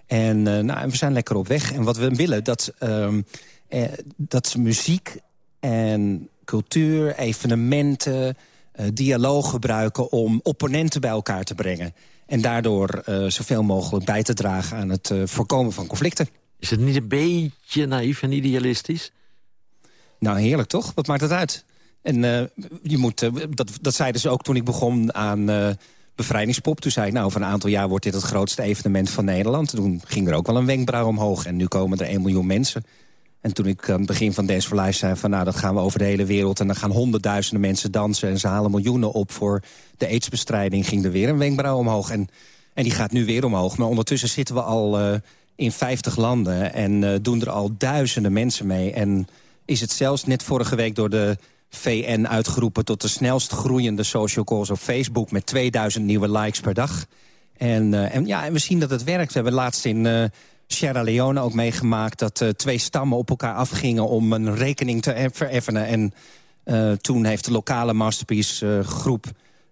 En nou, we zijn lekker op weg. En wat we willen, dat, ehm, dat muziek en cultuur, evenementen dialoog gebruiken om opponenten bij elkaar te brengen. En daardoor uh, zoveel mogelijk bij te dragen aan het uh, voorkomen van conflicten. Is het niet een beetje naïef en idealistisch? Nou, heerlijk toch? Wat maakt het uit? En je moet, dat, dat zeiden ze ook toen ik begon aan bevrijdingspop. Toen zei ik, nou, over een aantal jaar wordt dit het grootste evenement van Nederland. Toen ging er ook wel een wenkbrauw omhoog. En nu komen er 1 miljoen mensen. En toen ik aan het begin van Dance for zei van... nou, dat gaan we over de hele wereld en dan gaan honderdduizenden mensen dansen... en ze halen miljoenen op voor de aidsbestrijding... ging er weer een wenkbrauw omhoog. En, en die gaat nu weer omhoog. Maar ondertussen zitten we al uh, in 50 landen... en uh, doen er al duizenden mensen mee. En is het zelfs net vorige week door de VN uitgeroepen... tot de snelst groeiende social cause op Facebook... met 2000 nieuwe likes per dag. En, uh, en, ja, en we zien dat het werkt. We hebben laatst in Sierra Leone ook meegemaakt... dat uh, twee stammen op elkaar afgingen om een rekening te vereffenen. En uh, toen heeft de lokale Masterpiece uh, groep...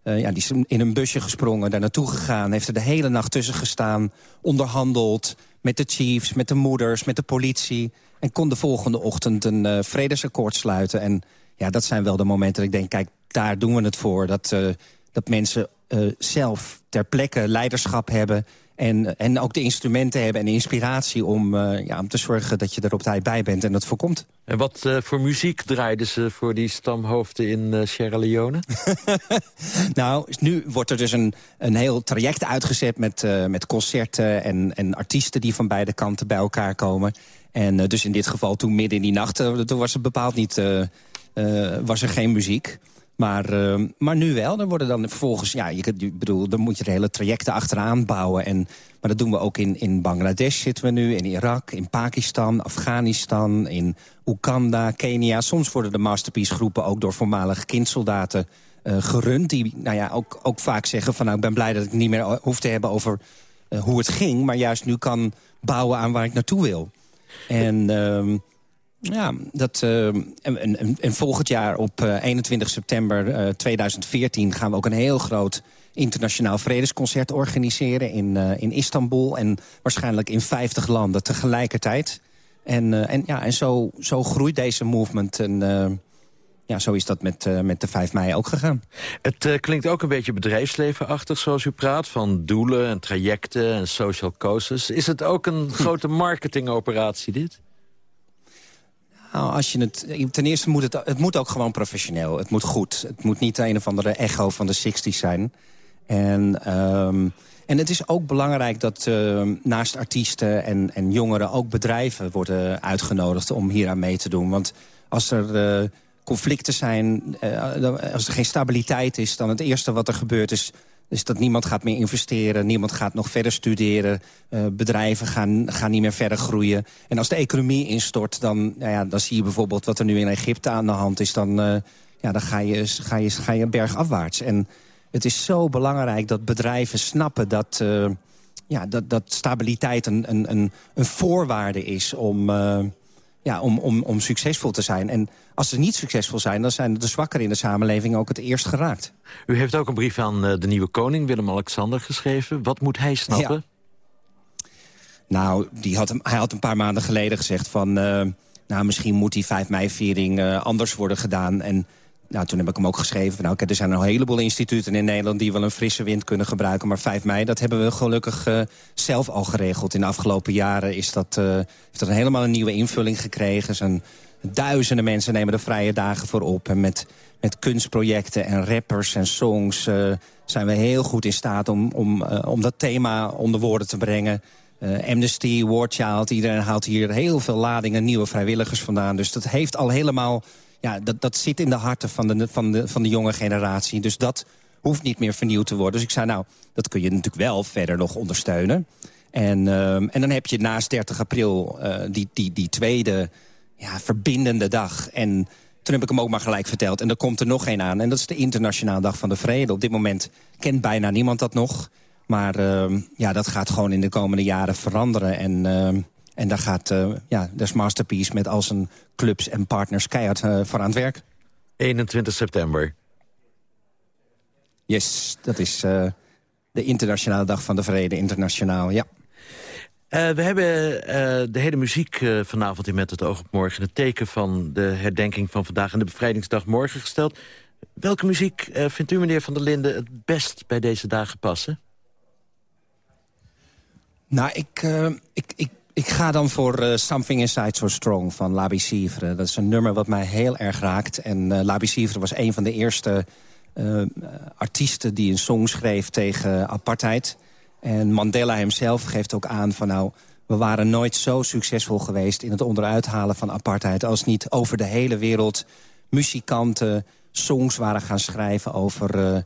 ja, die is in een busje gesprongen, daar naartoe gegaan... heeft er de hele nacht tussen gestaan, onderhandeld... met de chiefs, met de moeders, met de politie... en kon de volgende ochtend een vredesakkoord sluiten. En ja, dat zijn wel de momenten dat ik denk... kijk, daar doen we het voor. Dat, dat mensen zelf ter plekke leiderschap hebben en, en ook de instrumenten hebben en de inspiratie om, uh, ja, om te zorgen dat je er op tijd bij bent en dat voorkomt. En wat uh, voor muziek draaiden ze voor die stamhoofden in uh, Sierra Leone? nou, nu wordt er dus een, een heel traject uitgezet met, met concerten en, en artiesten die van beide kanten bij elkaar komen. En dus in dit geval toen midden in die nacht, toen was het bepaald niet, was er geen muziek. Maar, uh, maar nu wel. Dan worden dan vervolgens, ja, je, bedoel, dan moet je de hele trajecten achteraan bouwen. En, maar dat doen we ook in, in Bangladesh zitten we nu, in Irak, in Pakistan, Afghanistan, in Oeganda, Kenia. Soms worden de masterpiece groepen ook door voormalige kindsoldaten uh, gerund. Die nou ja, ook, ook vaak zeggen van nou, ik ben blij dat ik niet meer hoef te hebben over uh, hoe het ging. Maar juist nu kan bouwen aan waar ik naartoe wil. En... Ja, dat, uh, en, en, en, volgend jaar op uh, 21 september uh, 2014 gaan we ook een heel groot internationaal vredesconcert organiseren in, uh, in Istanbul. En waarschijnlijk in 50 landen tegelijkertijd. En, en, ja, en zo, zo groeit deze movement. En ja, zo is dat met, met de 5 mei ook gegaan. Het klinkt ook een beetje bedrijfslevenachtig zoals u praat. Van doelen en trajecten en social causes. Is het ook een grote marketingoperatie dit? Nou, als je het, ten eerste moet het, moet ook gewoon professioneel. Het moet goed. Het moet niet een of andere echo van de 60s zijn. En, ehm, en het is ook belangrijk dat ehm, naast artiesten en, en jongeren... ook bedrijven worden uitgenodigd om hier aan mee te doen. Want als er uh, conflicten zijn, uh, als er geen stabiliteit is... dan het eerste wat er gebeurt is dus dat niemand gaat meer investeren, niemand gaat nog verder studeren. Uh, bedrijven gaan, gaan niet meer verder groeien. En als de economie instort, dan, nou ja, dan zie je bijvoorbeeld... wat er nu in Egypte aan de hand is, dan, uh, ja, dan ga, je, ga, je, ga je bergafwaarts. En het is zo belangrijk dat bedrijven snappen dat... Uh, ja, dat, dat stabiliteit een, een, een, een voorwaarde is om, ja, om, om, om succesvol te zijn. En als ze niet succesvol zijn, dan zijn de zwakkeren in de samenleving ook het eerst geraakt. U heeft ook een brief aan eh, de nieuwe koning, Willem-Alexander, geschreven. Wat moet hij snappen? Nou, die had, hij had een paar maanden geleden gezegd van... Uh, nou, misschien moet die 5 mei-viering uh, anders worden gedaan. En nou, toen heb ik hem ook geschreven... nou, er zijn een heleboel instituten in Nederland... die wel een frisse wind kunnen gebruiken. Maar 5 mei, dat hebben we gelukkig uh, zelf al geregeld. In de afgelopen jaren is dat, uh, heeft dat helemaal een nieuwe invulling gekregen. Zijn duizenden mensen nemen er vrije dagen voor op. En met, met kunstprojecten en rappers en songs... Uh, zijn we heel goed in staat om, om, om dat thema onder woorden te brengen... Amnesty, War Child, iedereen haalt hier heel veel ladingen nieuwe vrijwilligers vandaan. Dus dat heeft al helemaal ja, dat, dat zit in de harten van de, van, de, van de jonge generatie. Dus dat hoeft niet meer vernieuwd te worden. Dus ik zei, nou, dat kun je natuurlijk wel verder nog ondersteunen. En, uh, en dan heb je naast 30 april uh, die, die, die tweede ja, verbindende dag. En toen heb ik hem ook maar gelijk verteld. En er komt er nog één aan. En dat is de Internationale Dag van de Vrede. Op dit moment kent bijna niemand dat nog. Maar uh, ja, dat gaat gewoon in de komende jaren veranderen. En ehm, en daar gaat uh, ja, dus Masterpiece met al zijn clubs en partners keihard uh, voor aan het werk. 21 september. Yes, dat is uh, de internationale dag van de vrede, internationaal, ja. we hebben de hele muziek vanavond in Met het oog op morgen... het teken van de herdenking van vandaag en de bevrijdingsdag morgen gesteld. Welke muziek vindt u, meneer Van der Linden, het best bij deze dagen passen? Nou, ik, ik, ik ik ga dan voor uh, Something Inside So Strong van Labi Sivre. Dat is een nummer wat mij heel erg raakt. En uh, Labi Sivre was een van de eerste uh, artiesten die een song schreef tegen apartheid. En Mandela hemzelf geeft ook aan van nou... we waren nooit zo succesvol geweest in het onderuithalen van apartheid... als niet over de hele wereld muzikanten songs waren gaan schrijven over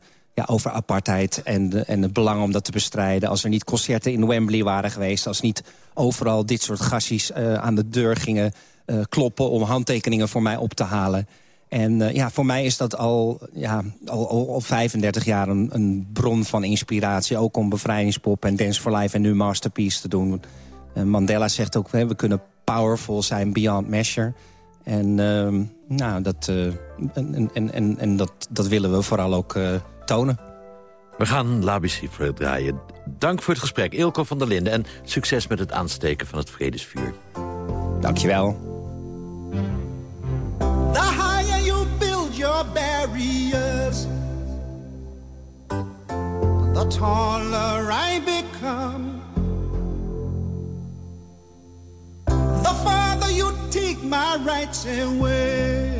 over apartheid en, en het belang om dat te bestrijden. Als er niet concerten in Wembley waren geweest... als niet overal dit soort gassies uh, aan de deur gingen uh, kloppen... om handtekeningen voor mij op te halen. En uh, ja, voor mij is dat al, ja, al, al, al 35 jaar een, bron van inspiratie. Ook om bevrijdingspop en Dance for Life en nu Masterpiece te doen. Mandela zegt ook, we kunnen powerful zijn beyond measure... En, uh, nou, dat, en, en, en, en dat, dat willen we vooral ook tonen. We gaan Labici draaien. Dank voor het gesprek, Ilko van der Linden. En succes met het aansteken van het vredesvuur. Dankjewel. The higher you build your barriers The taller I become The farther you take my rights away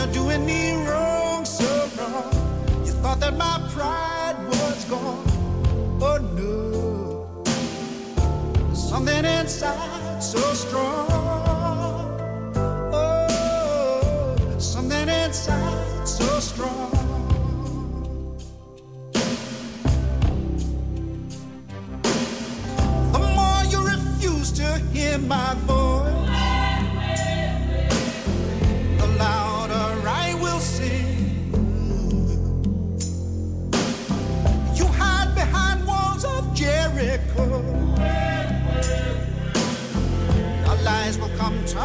you're doing me wrong, so wrong. You thought that my pride was gone. Oh no, something inside so strong. Oh, something inside so strong. The more you refuse to hear my voice,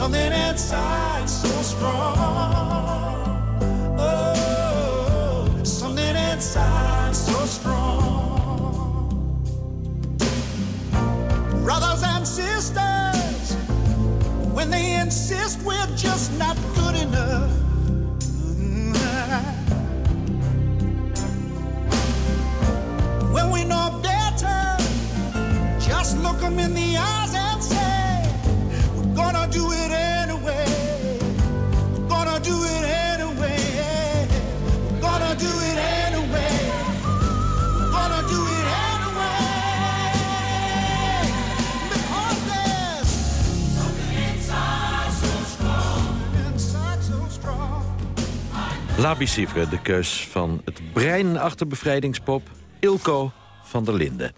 something inside so strong. Oh, something inside so strong. Brothers and sisters, when they insist we're just not La de keus van het brein achter bevrijdingspop Ilko van der Linden.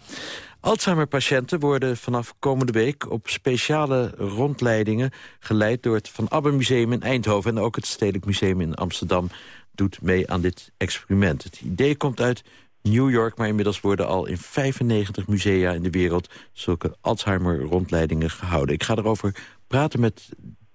Alzheimer-patiënten worden vanaf komende week op speciale rondleidingen geleid door het Van Abbe Museum in Eindhoven. En ook het Stedelijk Museum in Amsterdam doet mee aan dit experiment. Het idee komt uit New York, maar inmiddels worden al in 95 musea in de wereld zulke Alzheimer-rondleidingen gehouden. Ik ga erover praten met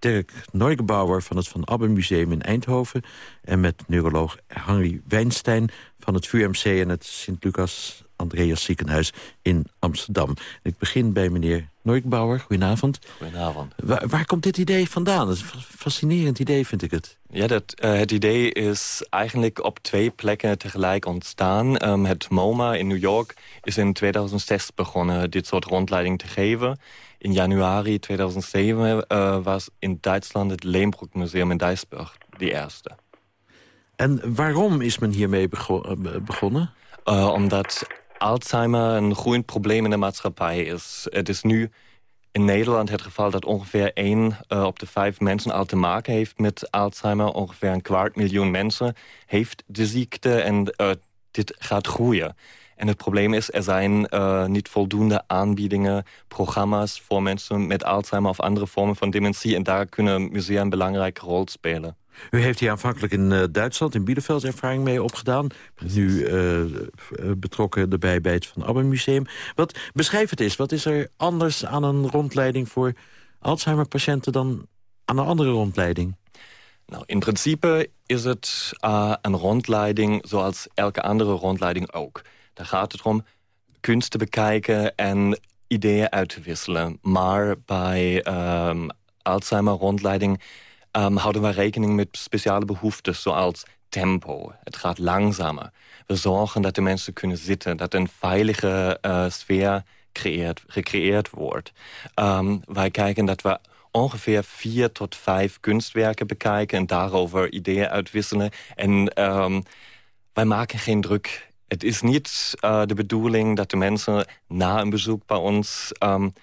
Dirk Neugebauer van het Van Abbe Museum in Eindhoven... en met neuroloog Henry Wijnstein van het VUMC en het Sint-Lucas Andreas Ziekenhuis in Amsterdam. Ik begin bij meneer Neugebauer. Goedenavond. Goedenavond. Waar, waar komt dit idee vandaan? Dat is een fascinerend idee, vind ik het. Ja, dat, uh, het idee is eigenlijk op twee plekken tegelijk ontstaan. Um, het MoMA in New York is in 2006 begonnen dit soort rondleiding te geven. In januari 2007 uh, was in Duitsland het Leenbroek Museum in Duisburg de eerste. En waarom is men hiermee bego begonnen? Uh, omdat Alzheimer een groeiend probleem in de maatschappij is. Het is nu in Nederland het geval dat ongeveer 1 uh, op de 5 mensen al te maken heeft met Alzheimer. Ongeveer een kwart miljoen mensen heeft de ziekte en uh, dit gaat groeien. En het probleem is, er zijn uh, niet voldoende aanbiedingen, programma's voor mensen met Alzheimer of andere vormen van dementie. En daar kunnen musea een belangrijke rol spelen. U heeft hier aanvankelijk in uh, Duitsland, in Bielefeld, ervaring mee opgedaan. Nu uh, betrokken erbij bij het Van Abbe Museum. Wat, beschrijf het eens, wat is er anders aan een rondleiding voor Alzheimer-patiënten dan aan een andere rondleiding? Nou, in principe is het uh, een rondleiding zoals elke andere rondleiding ook. Daar gaat het om kunst te bekijken en ideeën uit te wisselen. Maar bij um, Alzheimer-rondleiding um, houden we rekening met speciale behoeften... zoals tempo. Het gaat langzamer. We zorgen dat de mensen kunnen zitten. Dat een veilige uh, sfeer gecreëerd wordt. Um, wij kijken dat we ongeveer vier tot vijf kunstwerken bekijken... en daarover ideeën uitwisselen. En wij maken geen druk. Het is niet uh, de bedoeling dat de mensen na een bezoek bij ons... Um,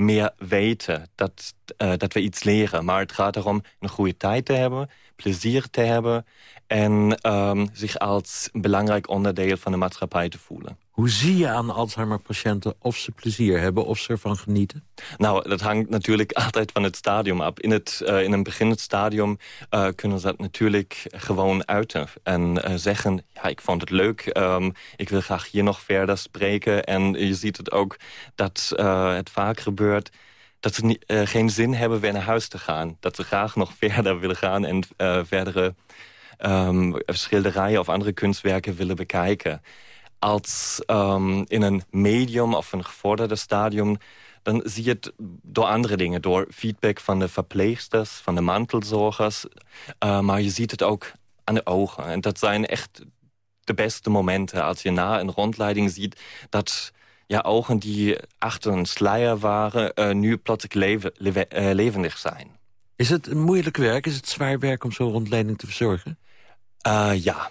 meer weten, dat, uh, dat we iets leren. Maar het gaat erom een goede tijd te hebben, plezier te hebben... en um, zich als belangrijk onderdeel van de maatschappij te voelen. Hoe zie je aan Alzheimer-patiënten of ze plezier hebben... of ze ervan genieten? Nou, dat hangt natuurlijk altijd van het stadium af. In, het, uh, in een beginnend stadium uh, kunnen ze dat natuurlijk gewoon uiten. En uh, zeggen, ja, ik vond het leuk. Um, ik wil graag hier nog verder spreken. En je ziet het ook dat het vaak gebeurt dat ze niet, geen zin hebben weer naar huis te gaan. Dat ze graag nog verder willen gaan en verdere um, schilderijen of andere kunstwerken willen bekijken. Als um, in een medium of een gevorderde stadium... dan zie je het door andere dingen. Door feedback van de verpleegsters, van de mantelzorgers. Uh, maar je ziet het ook aan de ogen. En dat zijn echt de beste momenten. Als je na een rondleiding ziet dat ja, ogen die achter een sluier waren... Uh, nu plotseling leven, le uh, levendig zijn. Is het een moeilijk werk? Is het zwaar werk om zo'n rondleiding te verzorgen? Ja,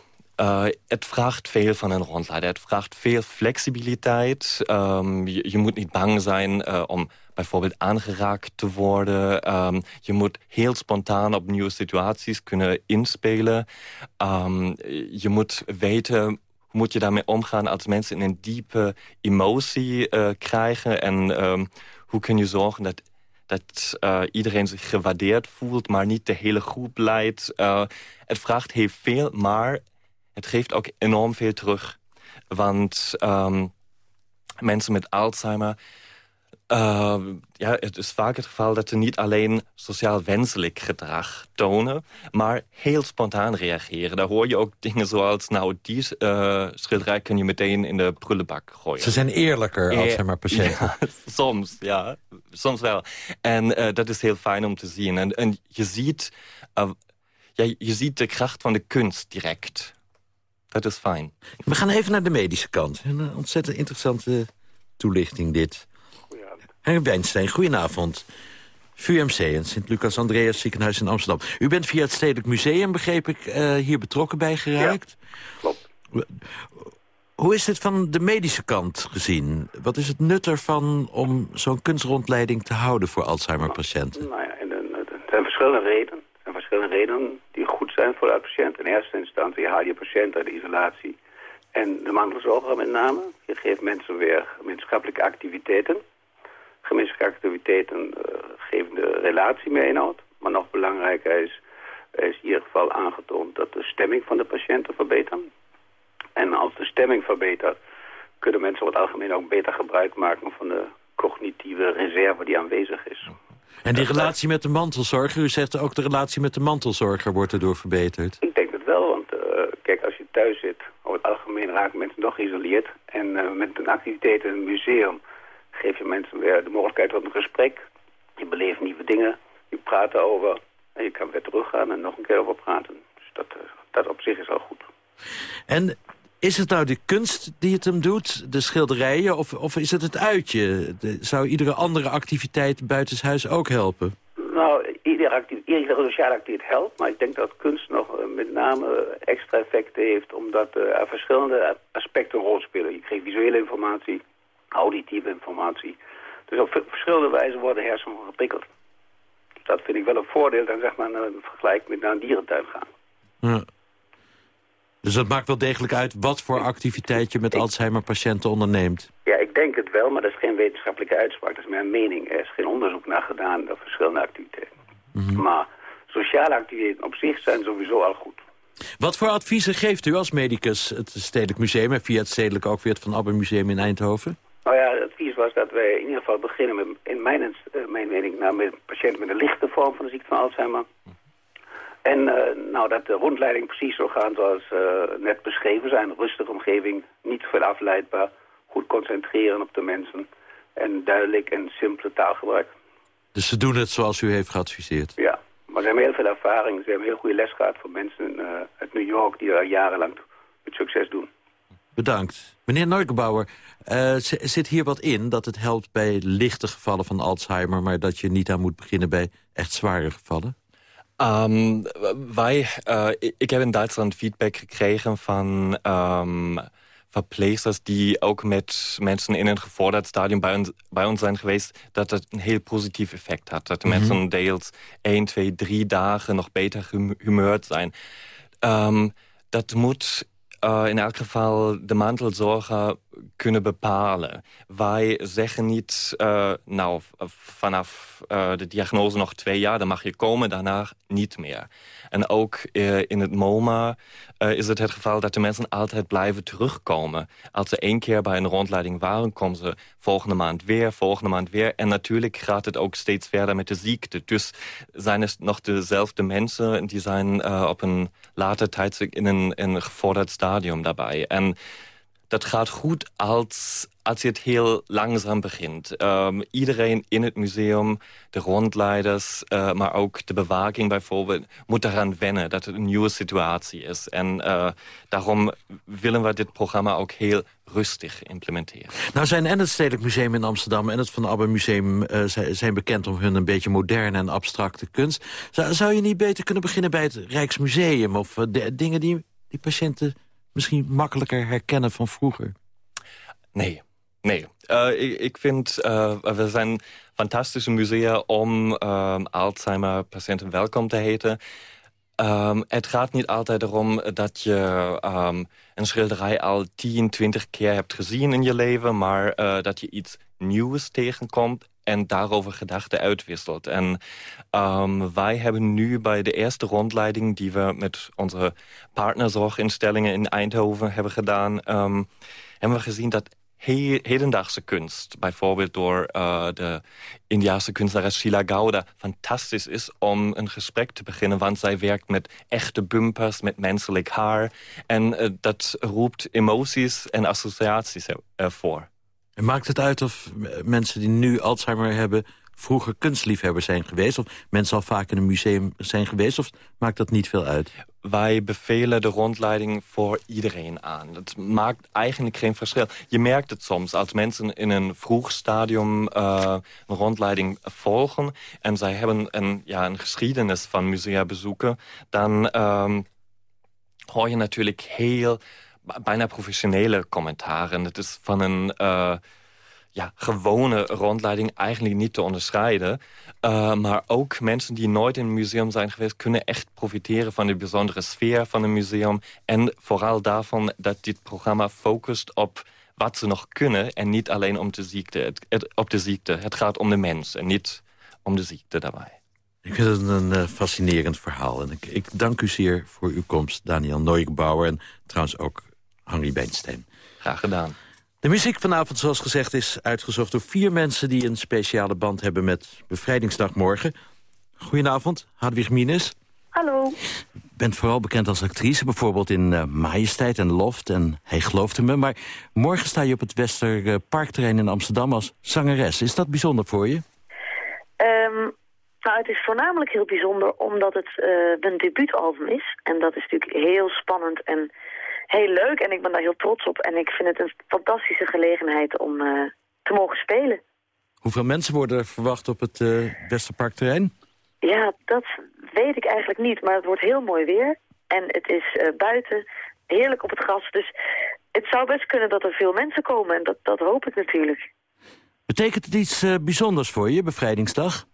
het vraagt veel van een rondleider. Het vraagt veel flexibiliteit. Um, je, moet niet bang zijn uh, om bijvoorbeeld aangeraakt te worden. Um, je moet heel spontaan op nieuwe situaties kunnen inspelen. Um, je moet weten hoe moet je daarmee omgaan als mensen een diepe emotie uh, krijgen? En hoe kun je zorgen dat, dat iedereen zich gewaardeerd voelt, maar niet de hele groep leidt? Het vraagt heel veel, maar het geeft ook enorm veel terug. Want um, mensen met Alzheimer uh, ja, het is vaak het geval dat ze niet alleen sociaal wenselijk gedrag tonen... maar heel spontaan reageren. Daar hoor je ook dingen zoals... nou, die uh, schilderij kun je meteen in de prullenbak gooien. Ze zijn eerlijker, als zeg maar patiënten. Ja, soms, ja. Soms wel. En uh, dat is heel fijn om te zien. En, en je, ziet, ja, je ziet de kracht van de kunst direct. Dat is fijn. We gaan even naar de medische kant. Een ontzettend interessante toelichting dit. Henk Wijnstein, goedenavond. VUMC en Sint-Lucas-Andreas ziekenhuis in Amsterdam. U bent via het Stedelijk Museum, begreep ik, uh, hier betrokken bij geraakt. Ja, klopt. Hoe is dit van de medische kant gezien? Wat is het nut ervan om zo'n kunstrondleiding te houden voor Alzheimer-patiënten? Nou ja, er zijn verschillende redenen. Er zijn verschillende redenen zijn voor de patiënt. In eerste instantie haal je patiënt uit de isolatie en de mantelzorger met name. Je geeft mensen weer gemeenschappelijke activiteiten gemeenschappelijke activiteiten uh, geven de relatie mee inhoud. Maar nog belangrijker is, is in ieder geval aangetoond dat de stemming van de patiënten verbetert. En als de stemming verbetert, kunnen mensen op het algemeen ook beter gebruik maken van de cognitieve reserve die aanwezig is. En die relatie met de mantelzorger, u zegt ook de relatie met de mantelzorger wordt erdoor verbeterd? Ik denk het wel, want uh, kijk, als je thuis zit, over het algemeen raken mensen nog geïsoleerd. En uh, met een activiteit in een museum geef je mensen weer de mogelijkheid tot een gesprek. Je beleeft nieuwe dingen, je praat erover en je kan weer teruggaan en nog een keer over praten. Dus dat, eh, dat op zich is al goed. En is het nou de kunst die het hem doet, de schilderijen, of, of is het het uitje? zou iedere andere activiteit buitenshuis ook helpen? Nou, iedere, actief, iedere sociale activiteit helpt, maar ik denk dat kunst nog eh, met name extra effecten heeft, omdat uh, er verschillende aspecten een rol spelen. Je krijgt visuele informatie, auditieve informatie. Dus op verschillende wijzen worden hersenen geprikkeld. Dat vind ik wel een voordeel dan zeg maar een vergelijk met naar een dierentuin gaan. Ja. Dus dat maakt wel degelijk uit wat voor activiteit je met Alzheimer-patiënten onderneemt? Ja, ik denk het wel, maar dat is geen wetenschappelijke uitspraak. Dat is mijn mening. Er is geen onderzoek naar gedaan naar verschillende activiteiten. Mhm. Maar sociale activiteiten op zich zijn sowieso al goed. Wat voor adviezen geeft u als medicus het Stedelijk Museum... en via het Stedelijk ook weer het Van Abbe Museum in Eindhoven? Nou ja, het advies was dat wij in ieder geval beginnen met, in mijn, uh, mijn mening, nou, met patiënten met een lichte vorm van de ziekte van Alzheimer. En uh, nou, dat de rondleiding precies zo gaan zoals uh, net beschreven zijn. Rustige omgeving, niet veel afleidbaar, goed concentreren op de mensen en duidelijk en simpele taalgebruik. Dus ze doen het zoals u heeft geadviseerd? Ja, maar ze hebben heel veel ervaring. Ze hebben heel goede les gehad van mensen uit New York die dat jarenlang met succes doen. Bedankt. Meneer Neugebauer, uh, zit hier wat in dat het helpt bij lichte gevallen van Alzheimer... maar dat je niet aan moet beginnen bij echt zware gevallen? Um, wij, uh, ik heb in Duitsland feedback gekregen van um, verpleegsters... die ook met mensen in een gevorderd stadium bij ons, bij ons zijn geweest... dat het een heel positief effect had. Dat de mm -hmm. mensen deels 1, 2, 3 dagen nog beter gehumeurd zijn. Um, dat moet uh, in elk geval de mantelzorger kunnen bepalen. Wij zeggen niet, uh, nou, vanaf uh, de diagnose nog twee jaar, dan mag je komen, daarna niet meer. En ook in het MoMA is het het geval dat de mensen altijd blijven terugkomen. Als ze één keer bij een rondleiding waren, komen ze volgende maand weer, volgende maand weer. En natuurlijk gaat het ook steeds verder met de ziekte. Dus zijn het nog dezelfde mensen, die zijn op een later tijdstip in een, in een gevorderd stadium daarbij. En dat gaat goed als, als je het heel langzaam begint. Um, iedereen in het museum, de rondleiders, uh, maar ook de bewaking bijvoorbeeld... moet eraan wennen dat het een nieuwe situatie is. En uh, daarom willen we dit programma ook heel rustig implementeren. Nou zijn en het Stedelijk Museum in Amsterdam... en het Van Abbe Museum uh, zijn bekend om hun een beetje moderne en abstracte kunst. Zou, zou je niet beter kunnen beginnen bij het Rijksmuseum... of de, dingen die, die patiënten misschien makkelijker herkennen van vroeger? Nee, nee. Uh, ik, ik, vind, uh, we zijn fantastische musea om uh, Alzheimer-patiënten welkom te heten. Um, het gaat niet altijd erom dat je um, een schilderij al 10, 20 keer hebt gezien in je leven... maar uh, dat je iets nieuws tegenkomt en daarover gedachten uitwisselt. En um, wij hebben nu bij de eerste rondleiding... die we met onze partnerzorginstellingen in Eindhoven hebben gedaan... Um, hebben we gezien dat he hedendaagse kunst... bijvoorbeeld door uh, de Indiaanse kunstenares Sheila Gouda... fantastisch is om een gesprek te beginnen... want zij werkt met echte bumpers, met menselijk haar... en uh, dat roept emoties en associaties ervoor. En maakt het uit of mensen die nu Alzheimer hebben... vroeger kunstliefhebber zijn geweest... of mensen al vaak in een museum zijn geweest... of maakt dat niet veel uit? Wij bevelen de rondleiding voor iedereen aan. Het maakt eigenlijk geen verschil. Je merkt het soms als mensen in een vroeg stadium uh, een rondleiding volgen... en zij hebben een, ja, een geschiedenis van musea bezoeken... dan um, hoor je natuurlijk heel bijna professionele commentaren. Het is van een uh, ja, gewone rondleiding eigenlijk niet te onderscheiden. Uh, maar ook mensen die nooit in een museum zijn geweest... kunnen echt profiteren van de bijzondere sfeer van een museum. En vooral daarvan dat dit programma focust op wat ze nog kunnen... en niet alleen om de ziekte. Het, op de ziekte. Het gaat om de mens en niet om de ziekte daarbij. Ik vind het een uh, fascinerend verhaal. En ik, dank u zeer voor uw komst, Daniel Neugebauer. En trouwens ook Henry Beenstein. Graag gedaan. De muziek vanavond, zoals gezegd, is uitgezocht door vier mensen... die een speciale band hebben met Bevrijdingsdag morgen. Goedenavond, Hadwig Mines. Hallo. Je bent vooral bekend als actrice, bijvoorbeeld in uh, Majesteit en Loft... en Hij geloofde me, maar morgen sta je op het Westerparkterrein in Amsterdam als zangeres. Is dat bijzonder voor je? Um, nou, het is voornamelijk heel bijzonder omdat het uh, mijn debuutalbum is. En dat is natuurlijk heel spannend en heel leuk en ik ben daar heel trots op. En ik vind het een fantastische gelegenheid om uh, te mogen spelen. Hoeveel mensen worden er verwacht op het uh, Westerparkterrein? Ja, dat weet ik eigenlijk niet, maar het wordt heel mooi weer. En het is uh, buiten, heerlijk op het gras. Dus het zou best kunnen dat er veel mensen komen en dat, dat hoop ik natuurlijk. Betekent het iets bijzonders voor je, Bevrijdingsdag?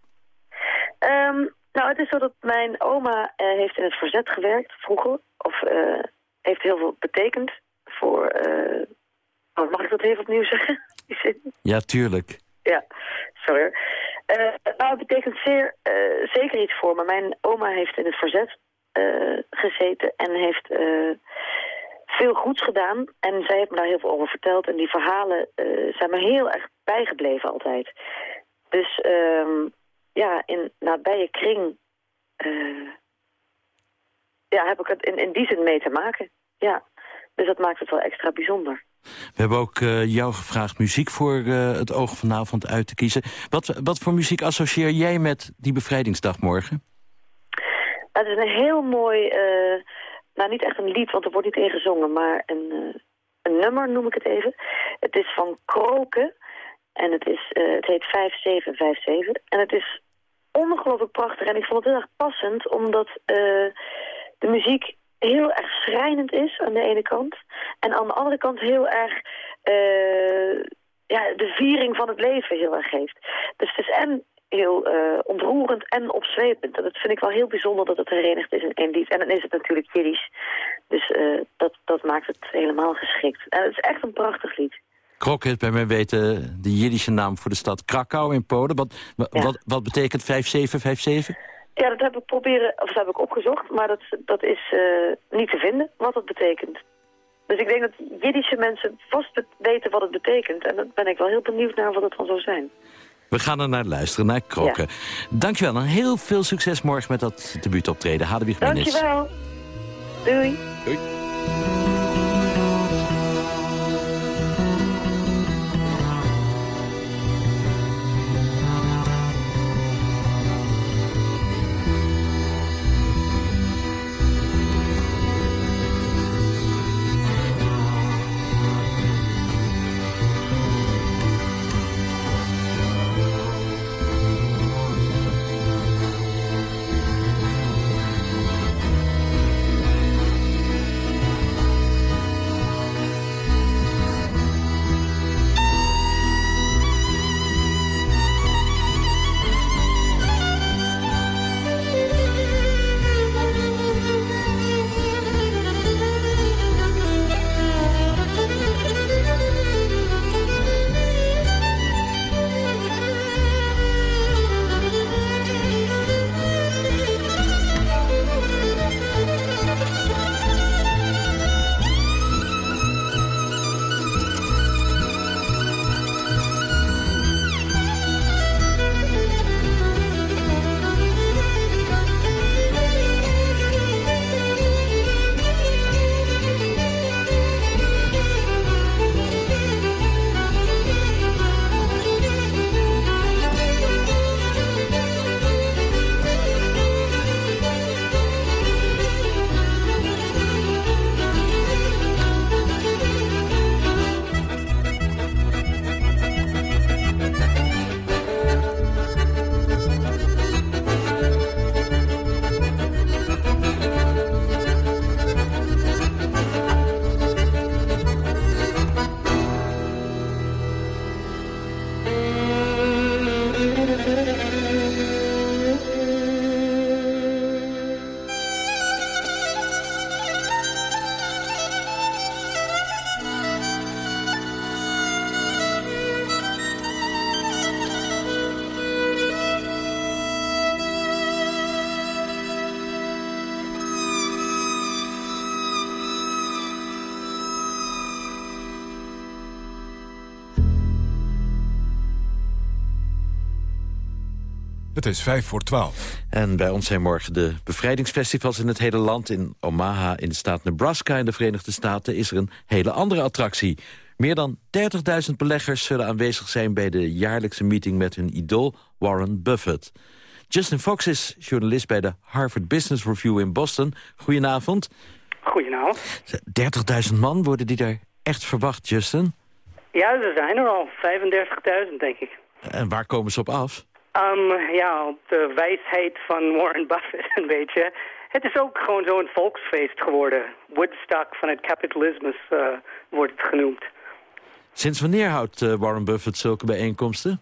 Um, nou, het is zo dat mijn oma heeft in het verzet gewerkt vroeger. Of heeft heel veel betekend voor... Uh, oh, mag ik dat even opnieuw zeggen? ja, tuurlijk. Ja, sorry. Nou, het betekent zeer, uh, zeker iets voor me. Mijn oma heeft in het verzet gezeten en heeft veel goeds gedaan. En zij heeft me daar heel veel over verteld. En die verhalen zijn me heel erg bijgebleven altijd. Dus ehm, ja, in nabije kring ja, heb ik het in, in die zin mee te maken. Ja, dus dat maakt het wel extra bijzonder. We hebben ook uh, jou gevraagd muziek voor uh, het oog vanavond uit te kiezen. Wat, wat voor muziek associeer jij met die bevrijdingsdag morgen? Het is een heel mooi, uh, nou niet echt een lied, want er wordt niet in gezongen, maar een, een nummer noem ik het even. Het is van Kroken en het, is, het heet 5757 en het is ongelooflijk prachtig. En ik vond het heel erg passend, omdat de muziek heel erg schrijnend is aan de ene kant. En aan de andere kant heel erg uh, ja, de viering van het leven heel erg geeft. Dus het is en heel uh, ontroerend en opzwepend. En dat vind ik wel heel bijzonder dat het herenigd is in één lied. En dan is het natuurlijk Jiddisch. Dus uh, dat, dat maakt het helemaal geschikt. En het is echt een prachtig lied. Krok is bij mij weten de Jiddische naam voor de stad Krakau in Polen. Wat, ja. wat, wat betekent 5757? Ja, dat heb ik proberen, of dat heb ik opgezocht, maar dat, dat is uh, niet te vinden wat het betekent. Dus ik denk dat Jiddische mensen vast weten wat het betekent. En dan ben ik wel heel benieuwd naar wat het dan zou zijn. We gaan er naar luisteren, naar Krokken. Ja. Dankjewel en heel veel succes morgen met dat debuutoptreden. Hadewig Minnis. Dankjewel. Doei. Doei. Het is vijf voor twaalf. En bij ons zijn morgen de bevrijdingsfestivals in het hele land. In Omaha in de staat Nebraska in de Verenigde Staten... is er een hele andere attractie. Meer dan 30.000 beleggers zullen aanwezig zijn... bij de jaarlijkse meeting met hun idool Warren Buffett. Justin Fox is journalist bij de Harvard Business Review in Boston. Goedenavond. Goedenavond. 30.000 man, worden die daar echt verwacht, Justin? Ja, er zijn er al 35.000, denk ik. En waar komen ze op af? Um, ja, op de wijsheid van Warren Buffett een beetje. Het is ook gewoon zo'n volksfeest geworden. Woodstock van het kapitalisme uh, wordt het genoemd. Sinds wanneer houdt uh, Warren Buffett zulke bijeenkomsten?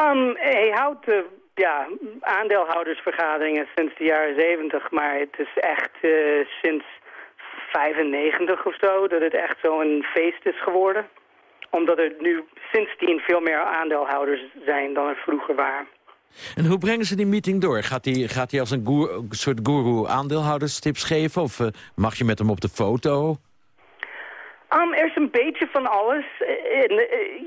Um, hij houdt uh, ja, aandeelhoudersvergaderingen sinds de jaren zeventig, maar het is echt sinds 95 of zo dat het echt zo'n feest is geworden. Omdat er nu sindsdien veel meer aandeelhouders zijn dan er vroeger waren. En hoe brengen ze die meeting door? Gaat hij gaat als een, goer, soort guru aandeelhouderstips geven? Of uh, mag je met hem op de foto? Er is een beetje van alles. En, uh,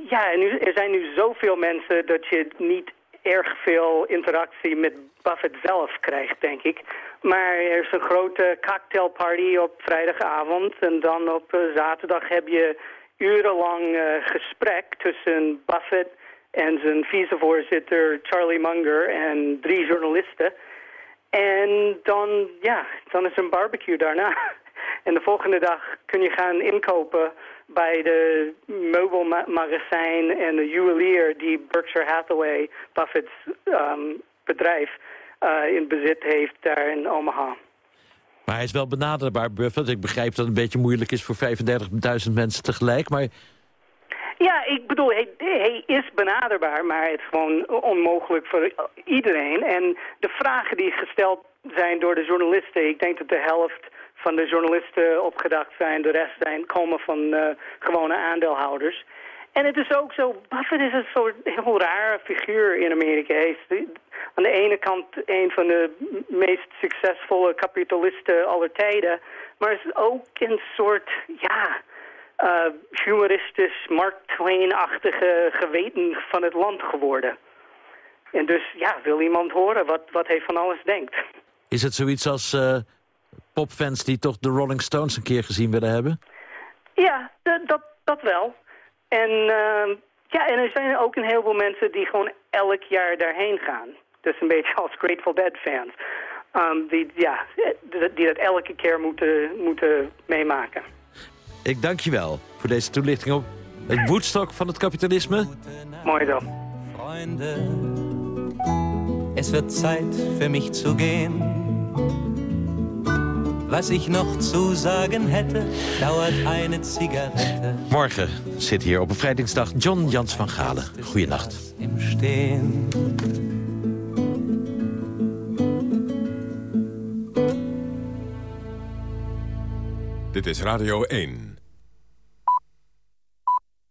ja, er zijn nu zoveel mensen dat je niet erg veel interactie met Buffett zelf krijgt, denk ik. Maar er is een grote cocktailparty op vrijdagavond. En dan op zaterdag heb je urenlang gesprek tussen Buffett en zijn vicevoorzitter Charlie Munger en drie journalisten. En dan, ja, dan is een barbecue daarna. En de volgende dag kun je gaan inkopen bij de meubelmagazijn en de juwelier die Berkshire Hathaway, Buffett's um, bedrijf, uh, in bezit heeft daar in Omaha. Maar hij is wel benaderbaar, Buffett. Ik begrijp dat het een beetje moeilijk is voor 35.000 mensen tegelijk, maar ja, ik bedoel, hij, hij, is benaderbaar, maar het is gewoon onmogelijk voor iedereen. En de vragen die gesteld zijn door de journalisten, ik denk dat de helft van de journalisten opgedacht zijn, de rest zijn, komen van uh, gewone aandeelhouders. En het is ook zo, Buffett is een soort heel raar figuur in Amerika. Hij is aan de ene kant een van de meest succesvolle kapitalisten aller tijden, maar is ook een soort, ja uh, humoristisch, Mark Twain-achtige geweten van het land geworden. En dus ja, wil iemand horen wat, wat hij van alles denkt. Is het zoiets als uh, popfans die toch de Rolling Stones een keer gezien willen hebben? Ja, dat, dat wel. En, uh, ja, en er zijn ook een heleboel mensen die gewoon elk jaar daarheen gaan. Dus een beetje als Grateful Dead fans. Um, die, ja, die dat elke keer moeten, moeten meemaken. Ik dank je wel voor deze toelichting op het woedstok van het kapitalisme. Mooi dan. Es wird Zeit für mich zu gehen. Was ich noch zu sagen hätte, dauert eine Zigarette. Morgen zit hier op bevrijdingsdag John Jans van Galen. Goeienacht. Im Stehen. Dit is Radio 1.